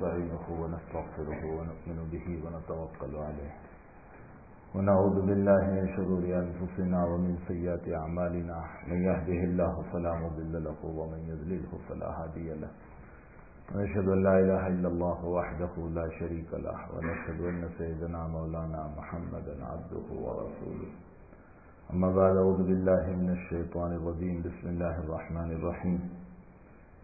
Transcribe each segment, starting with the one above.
ونستعينه ونستغفره ونؤمن به ونتوكل عليه. ونعوذ بالله من شرور أنفسنا ومن سيئات أعمالنا. من يهده الله فلا مضل له ومن يضلله فلا هادي له. ونشهد أن لا إله إلا الله وحده لا شريك له. ونشهد أن سيدنا مولانا محمدا عبده ورسوله. أما بعد أعوذ بالله من الشيطان الرجيم. بسم الله الرحمن الرحيم.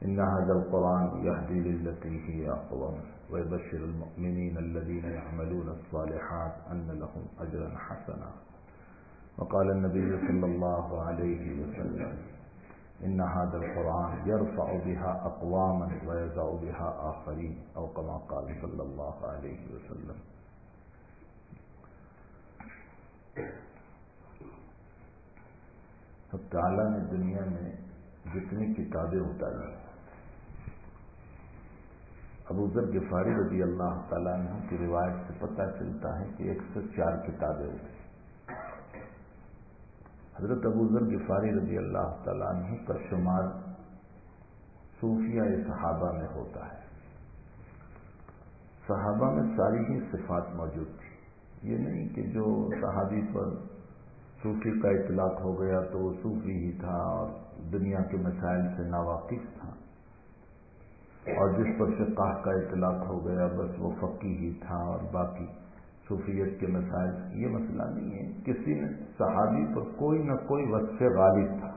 إن هذا القرآن يهدي للتي هي أقوم ويبشر المؤمنين الذين يعملون الصالحات أن لهم أجرا حسنا. وقال النبي صلى الله عليه وسلم إن هذا القرآن يرفع بها أقواما ويزع بها آخرين أو كما قال صلى الله عليه وسلم. اب تعالیٰ نے دنیا میں جتنی کتابیں اتاری ابو ذر غفاری رضی اللہ تعالیٰ عنہ کی روایت سے پتہ چلتا ہے کہ ایک سو چار کتابیں اتری حضرت ابو ذر غفاری رضی اللہ تعالیٰ عنہ کا شمار صوفیہ صحابہ میں ہوتا ہے۔ صحابہ میں ساری ہی صفات موجود تھی۔ یہ نہیں کہ جو صحابی پر صوفی کا اطلاق ہو گیا تو وہ صوفی ہی تھا اور دنیا کے مسائل سے ناواقف تھا۔ اور جس پر فقہ کا اطلاق ہو گیا، بس وہ فقی ہی تھا اور باقی صوفیت کے مسائل، یہ مسئلہ نہیں ہے۔ کسی نے صحابی پر کوئی نہ کوئی وصف غالب تھا۔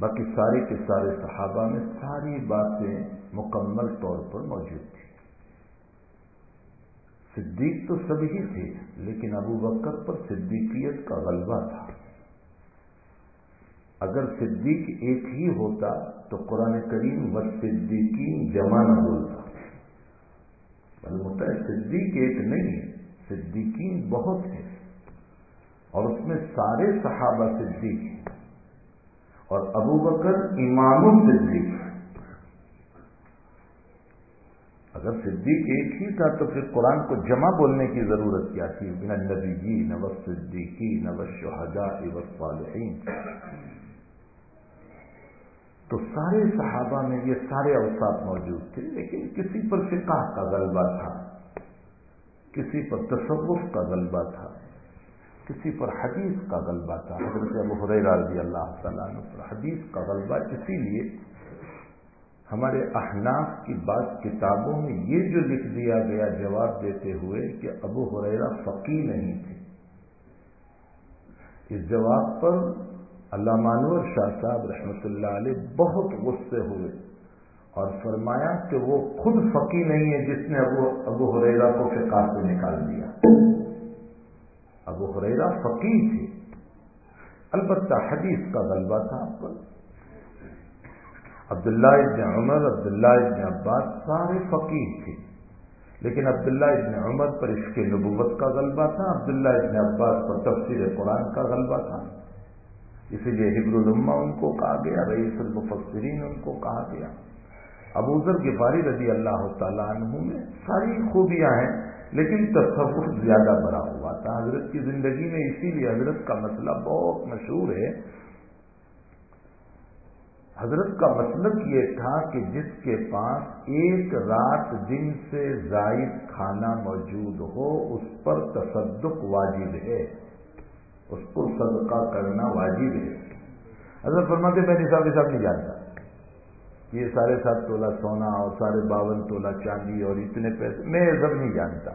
باقی سارے کے سارے صحابہ میں ساری باتیں مکمل طور پر موجود تھی صدیق تو سب ہی تھے، لیکن ابو بکر پر صدیقیت کا غلبہ تھا۔ اگر صدیق ایک ہی ہوتا تو قرآن کریم و صدیقین جمع نہ بولتا۔ معلوم ہوتا ہے صدیق ایک نہیں ہے صدیقین بہت ہیں۔ اور اس میں سارے صحابہ صدیق ہیں۔ اور ابو بکر امام الصدیق اگر صدیق ایک ہی تھا تو پھر قرآن کو جمع بولنے کی ضرورت کیا تھی؟ بنا نبی جی نو صدیقی نو شہجا صالحین تو سارے صحابہ میں یہ سارے اوساف موجود تھے، لیکن کسی پر فقہ کا غلبہ تھا، کسی پر تصوف کا غلبہ تھا، کسی پر حدیث کا غلبہ تھا۔ حضرت ابو حریرہ رضی اللہ تعالیٰ عنہ پر حدیث کا غلبہ، اسی لیے ہمارے احناف کی بعض کتابوں میں یہ جو لکھ دیا گیا جواب دیتے ہوئے کہ ابو حریرہ فقی نہیں تھے۔ اس جواب پر علامہ انور شاہ صاحب رحمۃ اللہ علیہ بہت غصے ہوئے اور فرمایا کہ وہ خود فقی نہیں ہے جس نے ابو ابو حریرہ کو فقہ سے نکال دیا ابو حریرہ فقی تھے البتہ حدیث کا غلبہ تھا آپ پر۔ عبداللہ ابن عمر، عبداللہ ابن عباس سارے فقیر تھے۔ لیکن عبداللہ ابن عمر پر اس کے نبوت کا غلبہ تھا، عبداللہ ابن عباس پر تفسیر قرآن کا غلبہ تھا۔ اسی لیے حبر الما ان کو کہا گیا، رئیس المفسرین ان کو کہا گیا۔ ابو ذر غفاری رضی اللہ تعالیٰ عنہ میں ساری خوبیاں ہیں، لیکن تصور زیادہ بڑا ہوا تھا۔ حضرت کی زندگی میں اسی لیے حضرت کا مسئلہ بہت مشہور ہے۔ حضرت کا مطلب یہ تھا کہ جس کے پاس ایک رات دن سے زائد کھانا موجود ہو، اس پر تصدق واجب ہے۔ اس کو صدقہ کرنا واجب ہے۔ حضرت فرماتے میں نصاب حساب نہیں جانتا یہ سارے سات تولہ سونا اور سارے باون تولہ چاندی اور اتنے پیسے، میں یہ سب نہیں جانتا۔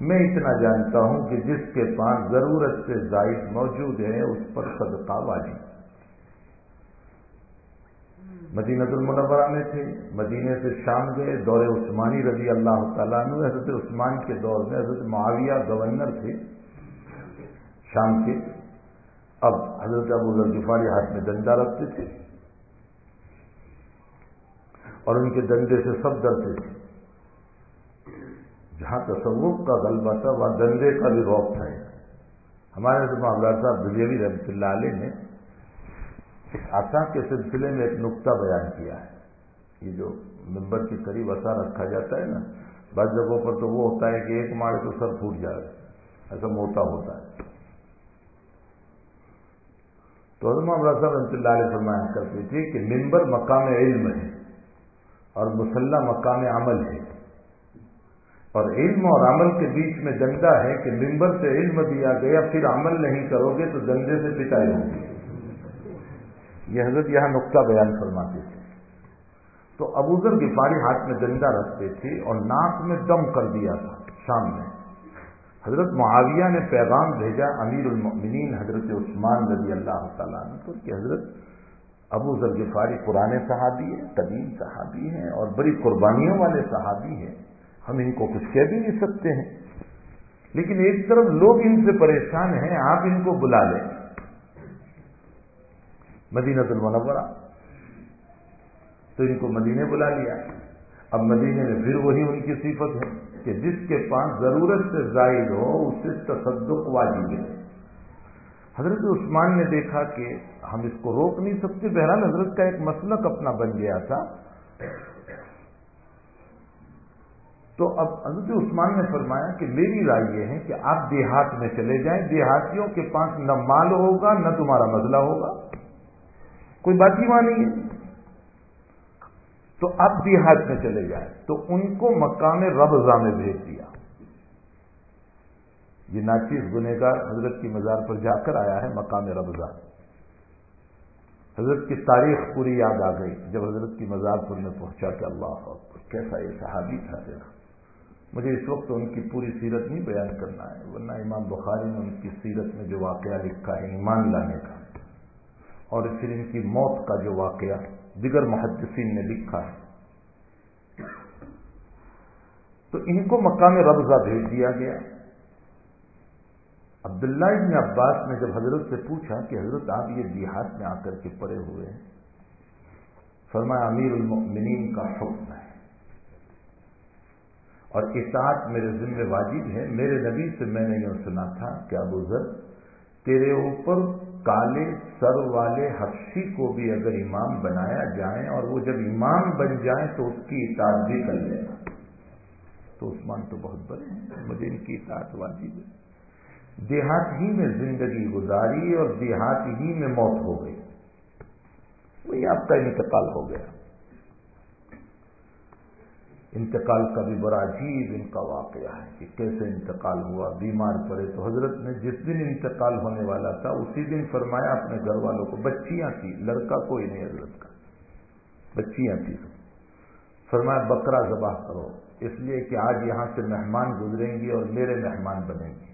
میں اتنا جانتا ہوں کہ جس کے پاس ضرورت سے زائد موجود ہے، اس پر صدقہ واجب۔ مدینت المنورہ میں تھے مدینے سے شام گئے، دور عثمانی رضی اللہ تعالیٰ عنہ، حضرت عثمان کے دور میں حضرت معاویہ گورنر تھے۔ شام کے اب حضرت ابو الغفاری ہاتھ میں ڈنڈا رکھتے تھے اور ان کے ڈنڈے سے سب ڈرتے تھے۔ جہاں تصوف کا غلبہ تھا، وہاں ڈنڈے کا بھی روپ تھا۔ ہمارے معاملہ صاحب دلیوی رحمۃ اللہ علیہ نے اس آسا کے سلسلے میں ایک نقطہ بیان کیا ہے۔ یہ جو ممبر کے قریب اثا رکھا جاتا ہے نا، بعض جگہوں پر تو وہ ہوتا ہے کہ ایک مارے تو سر پھوٹ جائے، ایسا موٹا ہوتا ہے۔ تو حضرت صاحب رحمۃ اللہ علیہ فرمایا کرتے تھے کہ ممبر مقام علم ہے اور مسلح مقام عمل ہے۔ اور علم اور عمل کے بیچ میں ڈنڈا ہے کہ ممبر سے علم دیا گیا، پھر عمل نہیں کرو گے تو ڈنڈے سے پٹائی ہوگی یہ حضرت یہاں نقطہ بیان فرماتے تھے۔ تو ابوذر گفاری ہاتھ میں ڈنڈا رکھتے تھے اور ناک میں دم کر دیا تھا، شام میں۔ حضرت معاویہ نے پیغام بھیجا امیر المؤمنین حضرت عثمان رضی اللہ تعالیٰ عنہ کہ حضرت ابو ذرغفاری پرانے صحابی ہیں، قدیم صحابی ہیں اور بڑی قربانیوں والے صحابی ہیں۔ ہم ان کو کچھ کہہ بھی نہیں سکتے ہیں۔ لیکن ایک طرف لوگ ان سے پریشان ہیں، آپ ان کو بلا لیں۔ مدینہ المنورہ۔ تو ان کو مدینے بلا لیا۔ اب مدینے میں پھر وہی ان کی صفت ہے۔ کہ جس کے پاس ضرورت سے زائد ہو اس سے تصدق واجب ہے۔ حضرت عثمان نے دیکھا کہ ہم اس کو روک نہیں سکتے۔ بہرحال حضرت کا ایک مسلک اپنا بن گیا تھا۔ تو اب حضرت عثمان نے فرمایا کہ میری رائے یہ ہے کہ آپ دیہات میں چلے جائیں۔ دیہاتیوں کے پاس نہ مال ہوگا، نہ تمہارا مسئلہ ہوگا۔ کوئی بات ہی وہاں نہیں ہے؟ تو اب دیہات میں چلے جائیں تو ان کو مقام ربضہ میں بھیج دیا۔ یہ ناچیز گنےگار حضرت کی مزار پر جا کر آیا ہے مقام ربضہ۔ حضرت کی تاریخ پوری یاد آ گئی جب حضرت کی مزار پر میں پہنچا کہ اللہ کیسا یہ صحابی تھا دیکھا مجھے اس وقت ان کی پوری سیرت نہیں بیان کرنا ہے، ورنہ امام بخاری نے ان کی سیرت میں جو واقعہ لکھا ہے ایمان لانے کا اور پھر ان کی موت کا جو واقعہ دیگر محدثین نے لکھا ہے۔ تو ان کو مقام ربضہ بھیج دیا گیا۔ عبداللہ ابن عباس نے جب حضرت سے پوچھا کہ حضرت آپ یہ دیہات میں آ کر کے پڑے ہوئے ہیں، فرمایا امیر المؤمنین کا حکم ہے۔ اور اطاعت میرے ذمہ واجب ہے، میرے نبی سے میں نے یہ سنا تھا کہ ابو ذر تیرے اوپر کالے سر والے حفشی کو بھی اگر امام بنایا جائے اور وہ جب امام بن جائے تو اس کی اطاعت بھی کر لینا تو عثمان تو بہت بڑے ہیں، مجھے ان کی اطاعت واجب ہے۔ دیہات ہی میں زندگی گزاری اور دیہات ہی میں موت ہو گئی۔ وہی آپ کا انتقال ہو گیا۔ انتقال کا بھی بڑا عجیب ان کا واقعہ ہے کہ کیسے انتقال ہوا؟ بیمار پڑے تو حضرت نے جس دن انتقال ہونے والا تھا، اسی دن فرمایا اپنے گھر والوں کو، بچیاں تھی لڑکا کوئی نہیں حضرت کا، بچیاں تھی فرمایا، بکرا ذبح کرو، اس لیے کہ آج یہاں سے مہمان گزریں گی اور میرے مہمان بنیں گے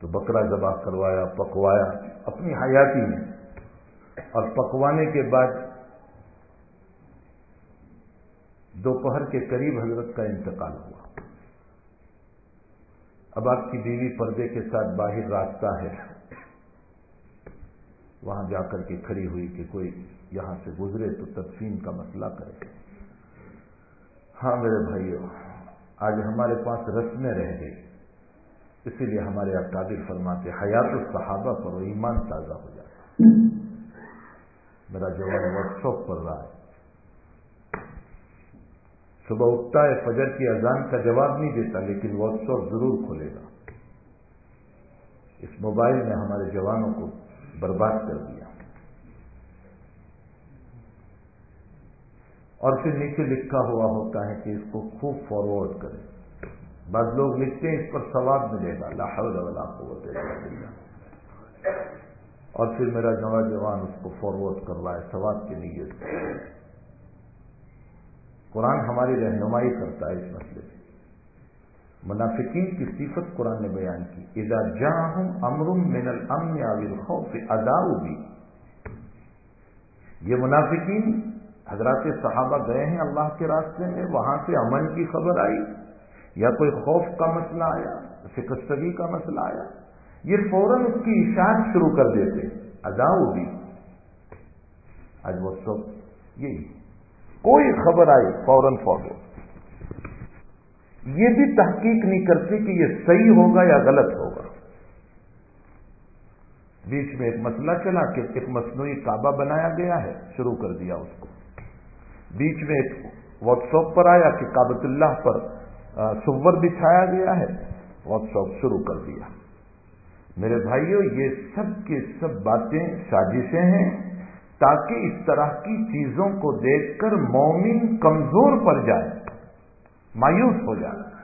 تو بکرا ذبح کروایا، پکوایا، اپنی حیاتی میں۔ اور پکوانے کے بعد دوپہر کے قریب حضرت کا انتقال ہوا۔ اب آپ کی بیوی پردے کے ساتھ باہر راستہ ہے۔ وہاں جا کر کے کھڑی ہوئی کہ کوئی یہاں سے گزرے تو تدفین کا مسئلہ کرے۔ ہاں میرے بھائیوں آج ہمارے پاس رسمیں رہ گئی۔ اسی لیے ہمارے اکابر فرماتے حیات الصحابہ پر ایمان تازہ ہو جاتا میرا جواب واٹس ایپ پر رہا ہے۔ صبح اٹھتا ہے، فجر کی اذان کا جواب نہیں دیتا، لیکن واٹس ایپ ضرور کھولے گا۔ اس موبائل نے ہمارے جوانوں کو برباد کر دیا۔ اور پھر نیچے لکھا ہوا ہوتا ہے کہ اس کو خوب فارورڈ کریں۔ بعض لوگ لکھتے ہیں، اس پر ثواب ملے گا۔ لاہور قوت اور پھر میرا نوجوان اس کو فارورڈ کر رہا ہے ثواب کے لیے قرآن ہماری رہنمائی کرتا ہے اس مسئلے سے۔ منافقین کی صفت قرآن نے بیان کی۔ ادا جا ہوں امرم من الامن عابل خوف ادا بھی یہ منافقین حضرات صحابہ گئے ہیں اللہ کے راستے میں، وہاں سے امن کی خبر آئی۔ یا کوئی خوف کا مسئلہ آیا شکستگی کا مسئلہ آیا۔ یہ فوراً اس کی اشاعت شروع کر دیتے۔ ادا بھی آج وہ سب یہی۔ کوئی خبر آئی، فوراً فوراً۔ یہ بھی تحقیق نہیں کرتی کہ یہ صحیح ہوگا یا غلط ہوگا۔ بیچ میں ایک مسئلہ چلا کہ ایک مصنوعی کعبہ بنایا گیا ہے، شروع کر دیا اس کو۔ بیچ میں ایک واٹس ایپ پر آیا کہ کابت اللہ پر سور بچھایا گیا ہے۔ واٹس ایپ شروع کر دیا۔ میرے بھائیوں یہ سب کے سب باتیں، سازشیں ہیں۔ تاکہ اس طرح کی چیزوں کو دیکھ کر مومن کمزور پڑ جائے، مایوس ہو جائے۔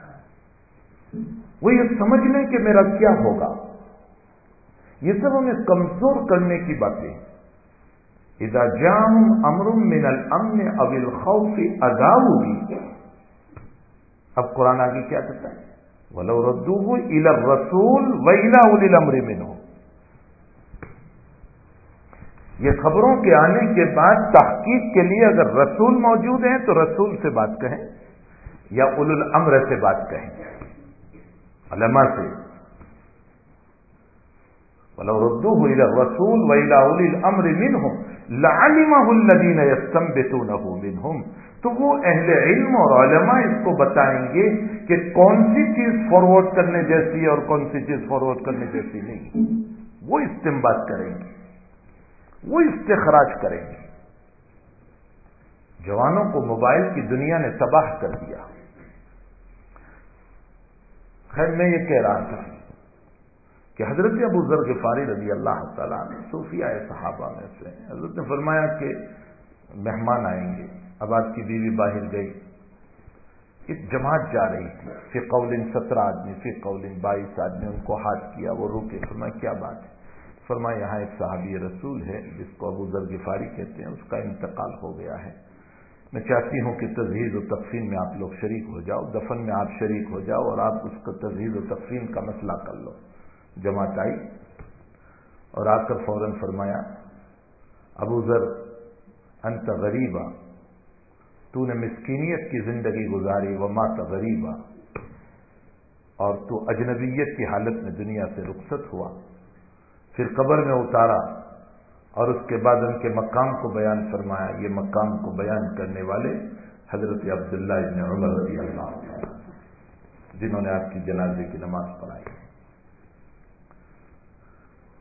وہ یہ سمجھ لیں کہ میرا کیا ہوگا۔ یہ سب ہمیں کمزور کرنے کی باتیں۔ اذا جام امر من الامن اب الخوف اگاؤ اب قرآن آگے کیا کہتا ہے؟ ولو ردو الا رسول ویلا اول امر من ہو یہ خبروں کے آنے کے بعد تحقیق کے لیے اگر رسول موجود ہیں تو رسول سے بات کہیں یا اول الامر سے بات کہیں۔ علماء سے۔ ردو ہوئی رسول ویلا اول الامر من ہوں لعلمہ الذین تو وہ اہل علم اور علماء اس کو بتائیں گے کہ کون سی چیز فارورڈ کرنے جیسی ہے اور کون سی چیز فارورڈ کرنے جیسی نہیں۔ وہ استعمال کریں گے۔ وہ استخراج کریں گے۔ جوانوں کو موبائل کی دنیا نے تباہ کر دیا۔ خیر، میں یہ کہہ رہا تھا کہ حضرت ابو ذر غفاری رضی اللہ تعالیٰ نے صوفیہ صحابہ میں سے حضرت نے فرمایا کہ مہمان آئیں گے، اب آپ کی بیوی باہر گئی۔ ایک جماعت جا رہی تھی۔ پھر قولن سترہ آدمی پھر قولن بائیس آدمی، ان کو ہاتھ کیا، وہ روکے۔ فرمایا، کیا بات ہے؟ فرمایا، یہاں ایک صحابی رسول ہے، جس کو ابو ذر غفاری کہتے ہیں، اس کا انتقال ہو گیا ہے۔ میں چاہتی ہوں کہ تجہیز و تقسیم میں آپ لوگ شریک ہو جاؤ، دفن میں آپ شریک ہو جاؤ اور آپ اس کا تجہیز و تقسیم کا مسئلہ کر لو۔ جماعت آئی اور آ کر فوراً فرمایا، ابو ذر، انت غریبا، تو نے مسکینیت کی زندگی گزاری وہ مات غریبا۔ اور تو اجنبیت کی حالت میں دنیا سے رخصت ہوا۔ پھر قبر میں اتارا اور اس کے بعد ان کے مقام کو بیان فرمایا۔ یہ مقام کو بیان کرنے والے حضرت عبداللہ ابن عمر رضی اللہ جنہوں نے آپ کی جنازے کی نماز پڑھائی۔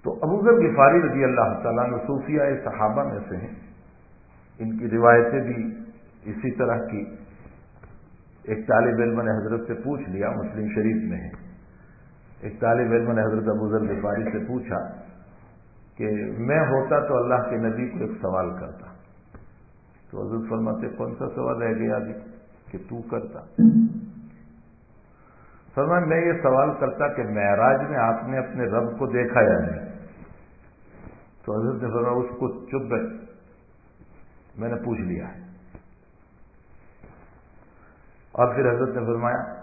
تو ابوذر غفاری رضی اللہ تعالیٰ صوفیہ صحابہ میں سے ہیں۔ ان کی روایتیں بھی اسی طرح کی۔ ایک طالب علم نے حضرت سے پوچھ لیا، مسلم شریف میں ہے ایک طالب علم نے حضرت ابو ذر غفاری سے پوچھا کہ میں ہوتا تو اللہ کے نبی کو ایک سوال کرتا۔ تو حضرت فرماتے، کون سا سوال رہ گیا ابھی کہ تو کرتا۔ فرما میں یہ سوال کرتا کہ معراج میں آپ نے اپنے رب کو دیکھا یا نہیں؟ تو حضرت نے فرما اس کو چپ میں نے پوچھ لیا۔ ہے اور پھر حضرت نے فرمایا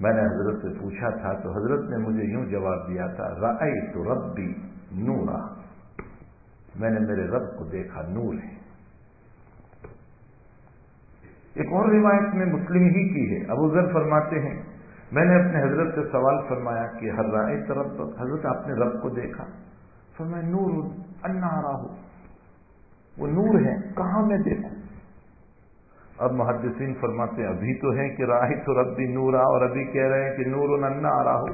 میں نے حضرت سے پوچھا تھا تو حضرت نے مجھے یوں جواب دیا تھا رائے تو رب بھی نورا میں نے میرے رب کو دیکھا، نور ہے۔ ایک اور روایت میں مسلم ہی کی ہے۔ ابو ذر فرماتے ہیں، میں نے اپنے حضرت سے سوال فرمایا کہ، ہر رائے طرف حضرت آپ نے رب کو دیکھا۔ فرمایا، نور انا ہو وہ نور ہے، کہاں میں دیکھوں؟ اب محدثین فرماتے ہیں، ابھی تو ہیں کہ راہ تو ربی نورا، اور ابھی کہہ رہے ہیں کہ نور ننا آ رہا ہو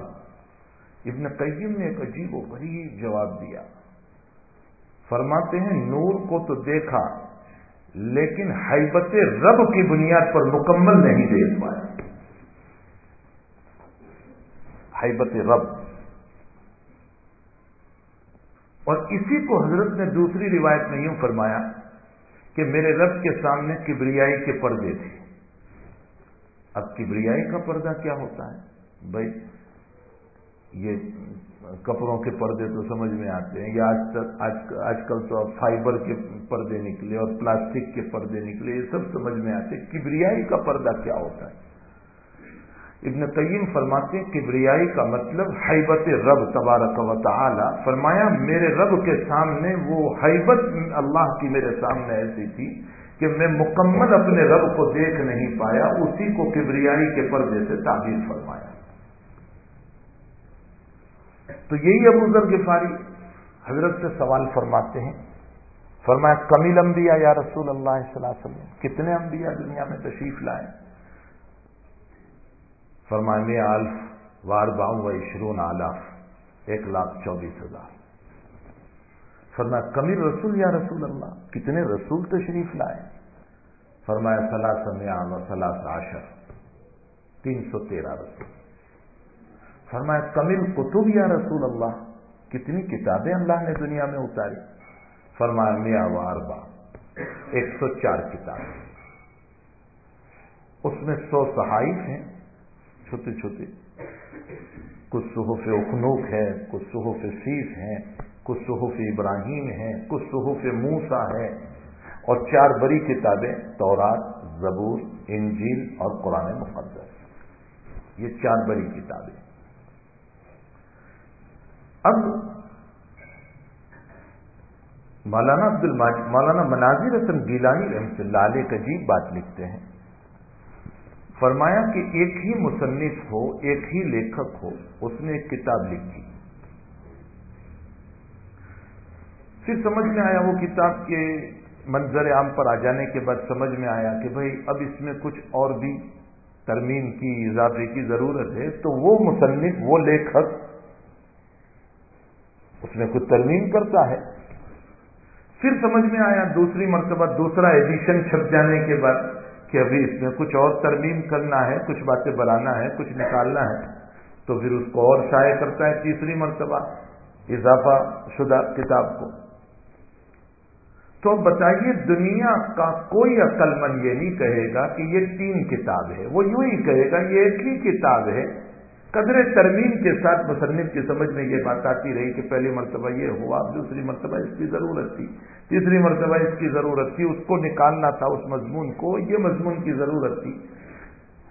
ابن قیم نے ایک عجیب و غریب جواب دیا۔ فرماتے ہیں، نور کو تو دیکھا، لیکن حیبت رب کی بنیاد پر مکمل نہیں دیکھ پائے حیبت رب۔ اور اسی کو حضرت نے دوسری روایت میں یوں فرمایا کہ میرے رب کے سامنے کبریائی کے پردے تھے۔ اب کبریائی کا پردہ کیا ہوتا ہے؟ بھائی، یہ کپڑوں کے پردے تو سمجھ میں آتے ہیں۔ یا آج کل تو اب فائبر کے پردے نکلے اور پلاسٹک کے پردے نکلے، یہ سب سمجھ میں آتے کبریائی کا پردہ کیا ہوتا ہے؟ ابن قیم فرماتے کبریائی کا مطلب حیبت رب تبارک و تعالی۔ فرمایا، میرے رب کے سامنے وہ حیبت اللہ کی میرے سامنے ایسی تھی کہ میں مکمل اپنے رب کو دیکھ نہیں پایا، اسی کو کبریائی کے پردے سے تعبیر فرمایا۔ تو یہی ابو ذر غفاری حضرت سے سوال فرماتے ہیں۔ فرمایا، کمیل انبیاء یا رسول اللہ صلی اللہ علیہ وسلم، کتنے انبیاء دنیا میں تشریف لائے؟ فرمانے الف وار باؤں و عشرون آلاف، ایک لاکھ چوبیس ہزار۔ فرمایا، کمیر رسول یا رسول اللہ؟ کتنے رسول تشریف لائے؟ فرمایا سلاس میام و سلاس عشر، تین سو تیرہ رسول۔ فرمایا کمل کتب یا رسول اللہ؟ کتنی کتابیں اللہ نے دنیا میں اتاری؟ فرمایا میاں و اربا ایک سو چار کتاب اس میں سو صحائف ہیں۔ چھوٹے چھوٹے کچھ صحف اخنوک ہے کچھ صحف سیف ہیں، کچھ صحف ابراہیم ہیں، کچھ صحف موسا ہے اور چار بڑی کتابیں، تورات، زبور، انجیل اور قرآن مقدس۔ یہ چار بڑی کتابیں۔ اب مولانا عبد مولانا مناظر حسن گیلانی رحمت اللہ علیہ کا عجیب بات لکھتے ہیں۔ فرمایا کہ ایک ہی مصنف ہو، ایک ہی لیکھک ہو، اس نے ایک کتاب لکھی۔ پھر سمجھ میں آیا وہ کتاب کے منظر عام پر آ جانے کے بعد سمجھ میں آیا کہ بھائی اب اس میں کچھ اور بھی ترمیم کی، اضافے کی ضرورت ہے، تو وہ مصنف، وہ لیکھک اس میں کچھ ترمیم کرتا ہے۔ پھر سمجھ میں آیا دوسری مرتبہ دوسرا ایڈیشن چھپ جانے کے بعد کہ ابھی اس میں کچھ اور ترمیم کرنا ہے، کچھ باتیں بنانا ہے، کچھ نکالنا ہے، تو پھر اس کو اور شائع کرتا ہے تیسری مرتبہ، اضافہ شدہ کتاب کو۔ تو بتائیے، دنیا کا کوئی عقل مند یہ نہیں کہے گا کہ یہ تین کتاب ہے، وہ یوں ہی کہے گا، یہ ایک ہی کتاب ہے۔ قدر ترمیم کے ساتھ مصنف کی سمجھ میں یہ بات آتی رہی کہ پہلی مرتبہ یہ ہوا دوسری مرتبہ اس کی ضرورت تھی۔ تیسری مرتبہ اس کی ضرورت تھی، اس کو نکالنا تھا، اس مضمون کو، یہ مضمون کی ضرورت تھی۔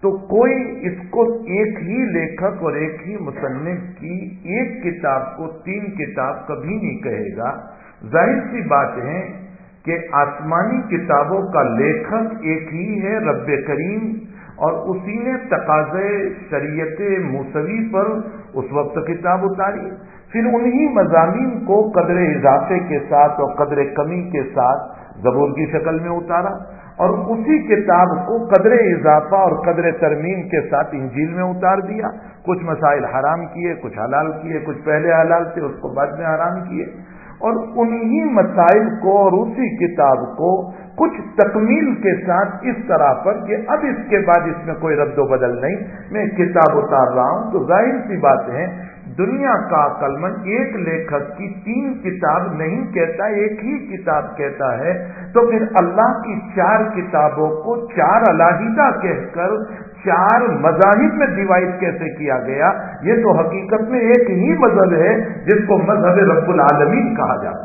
تو کوئی اس کو ایک ہی لیکھک اور ایک ہی مصنف کی ایک کتاب کو تین کتاب کبھی نہیں کہے گا۔ ظاہر سی بات ہے کہ آسمانی کتابوں کا لیکھک ایک ہی ہے، رب کریم۔ اور اسی نے تقاضے شریعت موسوی پر اس وقت کتاب اتاری۔ پھر انہی مضامین کو قدر اضافے کے ساتھ اور قدر کمی کے ساتھ زبور کی شکل میں اتارا اور اسی کتاب کو قدر اضافہ اور قدر ترمیم کے ساتھ انجیل میں اتار دیا۔ کچھ مسائل حرام کیے، کچھ حلال کیے، کچھ پہلے حلال تھے، اس کو بعد میں حرام کیے۔ اور انہی مسائل کو اور اسی کتاب کو کچھ تکمیل کے ساتھ اس طرح پر کہ اب اس کے بعد اس میں کوئی رد و بدل نہیں۔ میں کتاب اتار رہا ہوں تو ظاہر سی بات ہے، دنیا کا کلمن ایک لیکھک کی تین کتاب نہیں کہتا، ایک ہی کتاب کہتا ہے۔ تو پھر اللہ کی چار کتابوں کو چار علاحدہ کہہ کر چار مذاہب میں ڈیوائڈ کیسے کیا گیا؟ یہ تو حقیقت میں ایک ہی مذہب ہے جس کو مذہب رب العالمین کہا جاتا ہے۔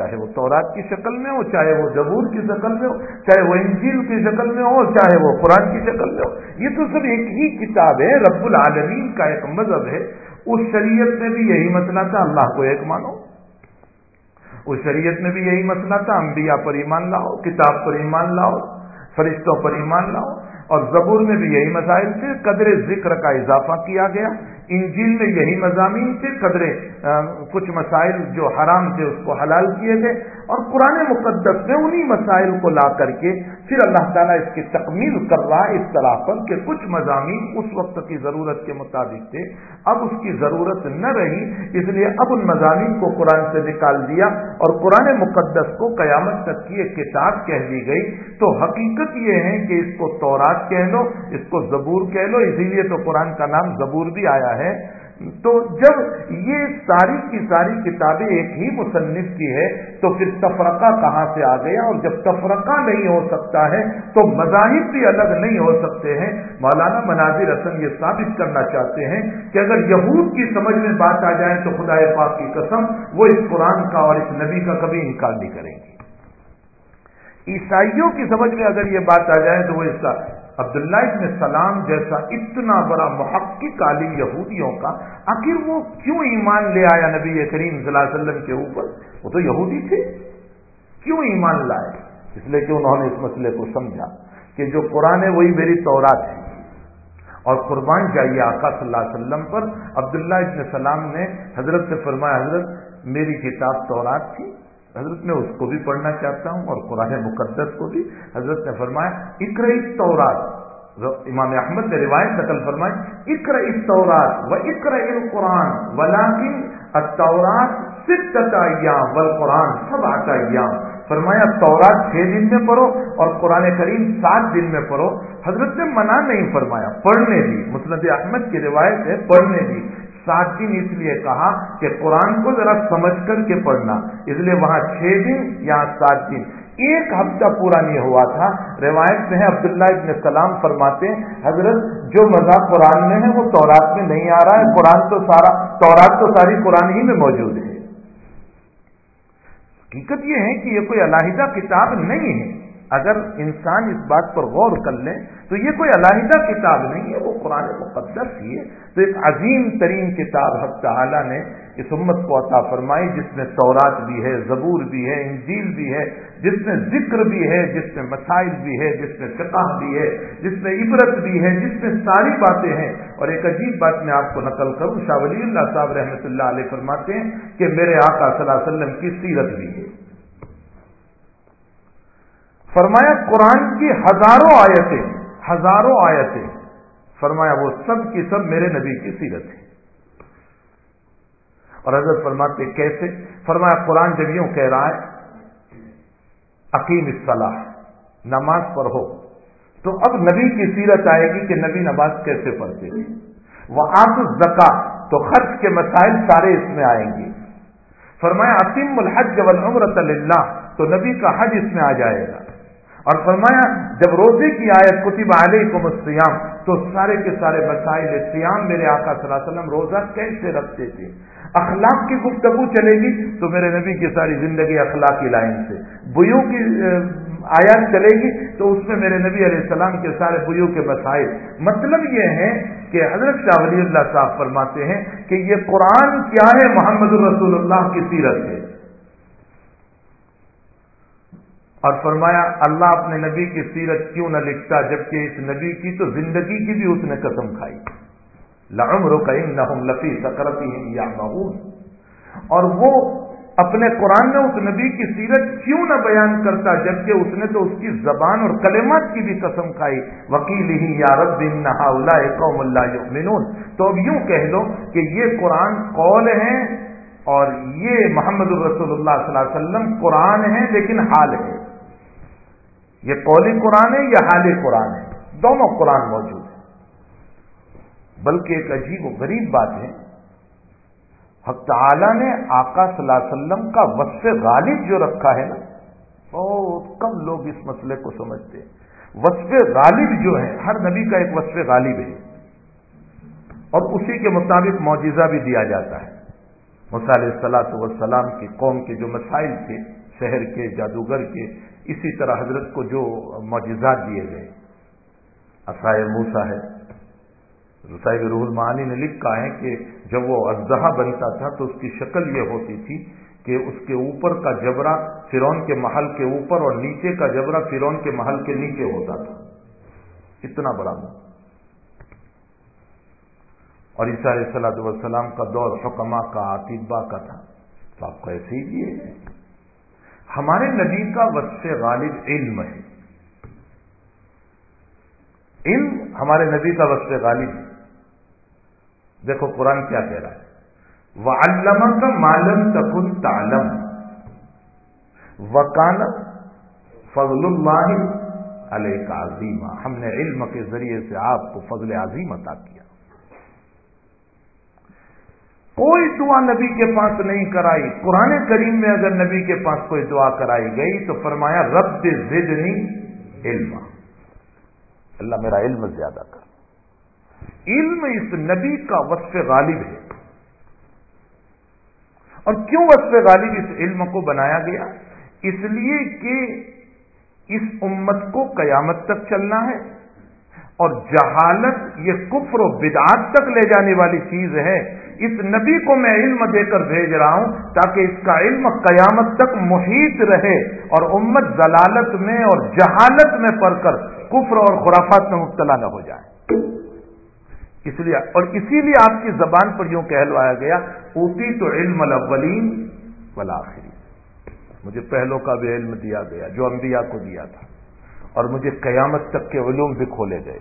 چاہے وہ تورات کی شکل میں ہو، چاہے وہ جبور کی شکل میں ہو، چاہے وہ انجیل کی شکل میں ہو، چاہے وہ قرآن کی شکل میں ہو۔ یہ تو سب ایک ہی کتاب ہے، رب العالمین کا ایک مذہب ہے۔ اس شریعت میں بھی یہی مسئلہ تھا، اللہ کو ایک مانو۔ اس شریعت میں بھی یہی مسئلہ تھا، انبیاء پر ایمان لاؤ، کتاب پر ایمان لاؤ، فرشتوں پر ایمان لاؤ۔ اور زبور میں بھی یہی مسائل تھے، قدر ذکر کا اضافہ کیا گیا، انجیل میں یہی مضامین تھے قدرے کچھ مسائل جو حرام تھے اس کو حلال کیے گئے۔ اور قرآن مقدس میں انہی مسائل کو لا کر کے پھر اللہ تعالیٰ اس کی تکمیل کر رہا ہے، اس طرح پر کہ کچھ مضامین اس وقت کی ضرورت کے مطابق تھے۔ اب اس کی ضرورت نہ رہی، اس لیے اب ان مضامین کو قرآن سے نکال دیا اور قرآن مقدس کو قیامت تک کی ایک کتاب کہہ دی گئی۔ تو حقیقت یہ ہے کہ اس کو تورات کہہ لو، اس کو زبور کہہ لو، اسی لیے تو قرآن کا نام زبور بھی آیا ہے ہے۔ تو جب یہ ساری کی ساری کتابیں ایک ہی مصنف کی ہے تو پھر تفرقہ کہاں سے آ گیا؟ اور جب تفرقہ نہیں ہو سکتا ہے، تو مذاہب بھی الگ نہیں ہو سکتے ہیں۔ مولانا مناظر حسن یہ ثابت کرنا چاہتے ہیں کہ اگر یہود کی سمجھ میں بات آ جائے تو خدا پاک کی قسم، وہ اس قرآن کا اور اس نبی کا کبھی انکار نہیں کریں گے۔ عیسائیوں کی سمجھ میں اگر یہ بات آ جائے تو وہ اس کا عبداللہ ابن سلام جیسا اتنا بڑا محقق عالم یہودیوں کا، آخر وہ کیوں ایمان لے آیا نبی کریم صلی اللہ علیہ وسلم کے اوپر؟ وہ تو یہودی تھے۔ کیوں ایمان لائے؟ اس لیے کہ انہوں نے اس مسئلے کو سمجھا کہ جو قرآن ہے وہی میری تورات ہے۔ اور قربان جائیے آقا صلی اللہ علیہ وسلم پر۔ عبداللہ ابن سلام نے حضرت سے فرمایا، حضرت، میری کتاب تورات تھی۔ حضرت میں اس کو بھی پڑھنا چاہتا ہوں اور قرآن مقدس کو بھی۔ حضرت نے فرمایا اکر تورات امام احمد نے روایت نقل فرمائی اکر تورات و اکر قرآن ولاکن التورات ستت ایام والقرآن سب آتا ایام۔ فرمایا، تورات چھ دن میں پڑھو اور قرآن کریم سات دن میں پڑھو۔ حضرت نے منع نہیں فرمایا، پڑھنے بھی۔ مسند احمد کی روایت ہے، پڑھنے بھی۔ سات دن اس لیے کہا کہ قرآن کو ذرا سمجھ کر کے پڑھنا۔ اس لیے وہاں چھ دن یہاں سات دن۔ ایک ہفتہ پورا نہیں ہوا تھا۔ روایت میں ہے، عبداللہ ابن سلام فرماتے ہیں، حضرت جو مذہب قرآن میں ہے، وہ تورات میں نہیں آ رہا ہے۔ قرآن تو سارا، تورات تو ساری قرآن ہی میں موجود ہے۔ حقیقت یہ ہے کہ یہ کوئی علاحدہ کتاب نہیں ہے۔ اگر انسان اس بات پر غور کر لے، تو یہ کوئی علاحدہ کتاب نہیں ہے، وہ قرآن مقدس ہی ہے۔ تو ایک عظیم ترین کتاب حق تعالیٰ نے اس امت کو عطا فرمائی، جس میں تورات بھی ہے، زبور بھی ہے، انجیل بھی ہے، جس میں ذکر بھی ہے، جس میں مسائل بھی ہے، جس میں فقہ بھی ہے، جس میں عبرت بھی ہے، جس میں ساری باتیں ہیں۔ اور ایک عجیب بات میں آپ کو نقل کروں، شاہ ولی اللہ صاحب رحمۃ اللہ علیہ فرماتے ہیں کہ میرے آقا صلی اللہ علیہ وسلم کی سیرت بھی ہے۔ فرمایا قرآن کی ہزاروں آیتیں ہزاروں آیتیں۔ فرمایا وہ سب کی سب میرے نبی کی سیرت ہے اور حضرت فرماتے کیسے؟ فرمایا قرآن جب یوں کہہ رہا ہے عقیم اصطلاح نماز پڑھو۔ تو اب نبی کی سیرت آئے گی کہ نبی نماز کیسے پڑھتے؟ تھے وہ آس زکا تو خرچ کے مسائل سارے اس میں آئیں گے۔ فرمایا عقیم الحج والعمرت اللہ تو نبی کا حج اس میں آ جائے گا۔ اور فرمایا، جب روزے کی آیت کتب علیکم السیام تو سارے کے سارے مسائل سیام میرے آقا صلی اللہ علیہ وسلم روزہ کیسے رکھتے تھے؟ اخلاق کی گفتگو چلے گی تو میرے نبی کی ساری زندگی اخلاقی لائن سے۔ بو کی آیات چلے گی تو اس میں میرے نبی علیہ السلام کے سارے بو کے مسائل مطلب یہ ہے کہ حضرت شاہ ولی اللہ صاحب فرماتے ہیں کہ یہ قرآن کیا ہے محمد الرسول اللہ کی سیرت ہے۔ اور فرمایا، اللہ اپنے نبی کی سیرت کیوں نہ لکھتا، جبکہ اس نبی کی تو زندگی کی بھی اس نے قسم کھائی۔ لعمر کہیں نہ لفی سکرتی یا اور وہ اپنے قرآن میں اس نبی کی سیرت کیوں نہ بیان کرتا، جبکہ اس نے تو اس کی زبان اور کلمات کی بھی قسم کھائی۔ وکیل ہی یا رب اللہ قوم اللہ یؤمنون۔ تو اب یوں کہہ لو کہ یہ قرآن قول ہے اور یہ محمد الرسول اللہ صلی اللہ علیہ وسلم قرآن ہے لیکن حال ہے یہ قولی قرآن ہے یا حال قرآن ہے؟ دونوں قرآن موجود ہیں۔ بلکہ ایک عجیب و غریب بات ہے، حق تعالی نے آقا صلی اللہ علیہ وسلم کا وصف غالب جو رکھا ہے نا، بہت کم لوگ اس مسئلے کو سمجھتے ہیں۔ وصف غالب جو ہے، ہر نبی کا ایک وصف غالب ہے۔ اور اسی کے مطابق معجزہ بھی دیا جاتا ہے۔ مسال صلاح وسلام کی قوم کے جو مسائل تھے، شہر کے، جادوگر کے اسی طرح حضرت کو جو معجزات دیے گئے۔ عصائے موسا ہے۔ رسائی روح المعانی نے لکھا ہے کہ جب وہ اجدہا بنتا تھا تو اس کی شکل یہ ہوتی تھی کہ اس کے اوپر کا جبرا فرون کے محل کے اوپر اور نیچے کا جبرا فرون کے محل کے نیچے ہوتا تھا۔ اتنا بڑا اور عیسیٰ علیہ والسلام کا دور حکمہ کا عطیبہ کا تھا۔ تو آپ کو ایسے ہی دیے ہمارے نبی کا وصف غالب علم ہے۔ علم ہمارے نبی کا وصف غالب۔ دیکھو قرآن کیا کہہ رہا ہے۔ وہ علامہ کا معلوم تکن تعلم۔ وکان فضل اللہ علیہ کا عظیمہ ہم نے علم کے ذریعے سے آپ کو فضل عظیم عطا کیا۔ کوئی دعا نبی کے پاس نہیں کرائی۔ قرآن کریم میں اگر نبی کے پاس کوئی دعا کرائی گئی تو فرمایا، رب زدنی علم اللہ میرا علم زیادہ کر۔ علم اس نبی کا وصف غالب ہے۔ اور کیوں وصف غالب اس علم کو بنایا گیا؟ اس لیے کہ اس امت کو قیامت تک چلنا ہے۔ اور جہالت یہ کفر و بدعات تک لے جانے والی چیز ہے۔ اس نبی کو میں علم دے کر بھیج رہا ہوں تاکہ اس کا علم قیامت تک محیط رہے اور امت ضلالت میں اور جہالت میں پڑھ کر کفر اور خرافات میں مبتلا نہ ہو جائے۔ اس لیے اور اسی لیے آپ کی زبان پر یوں کہلوایا گیا، اوتی تو علم الاولین والآخرین۔ مجھے پہلوں کا بھی علم دیا گیا، جو انبیاء کو دیا تھا۔ اور مجھے قیامت تک کے علوم بھی کھولے گئے۔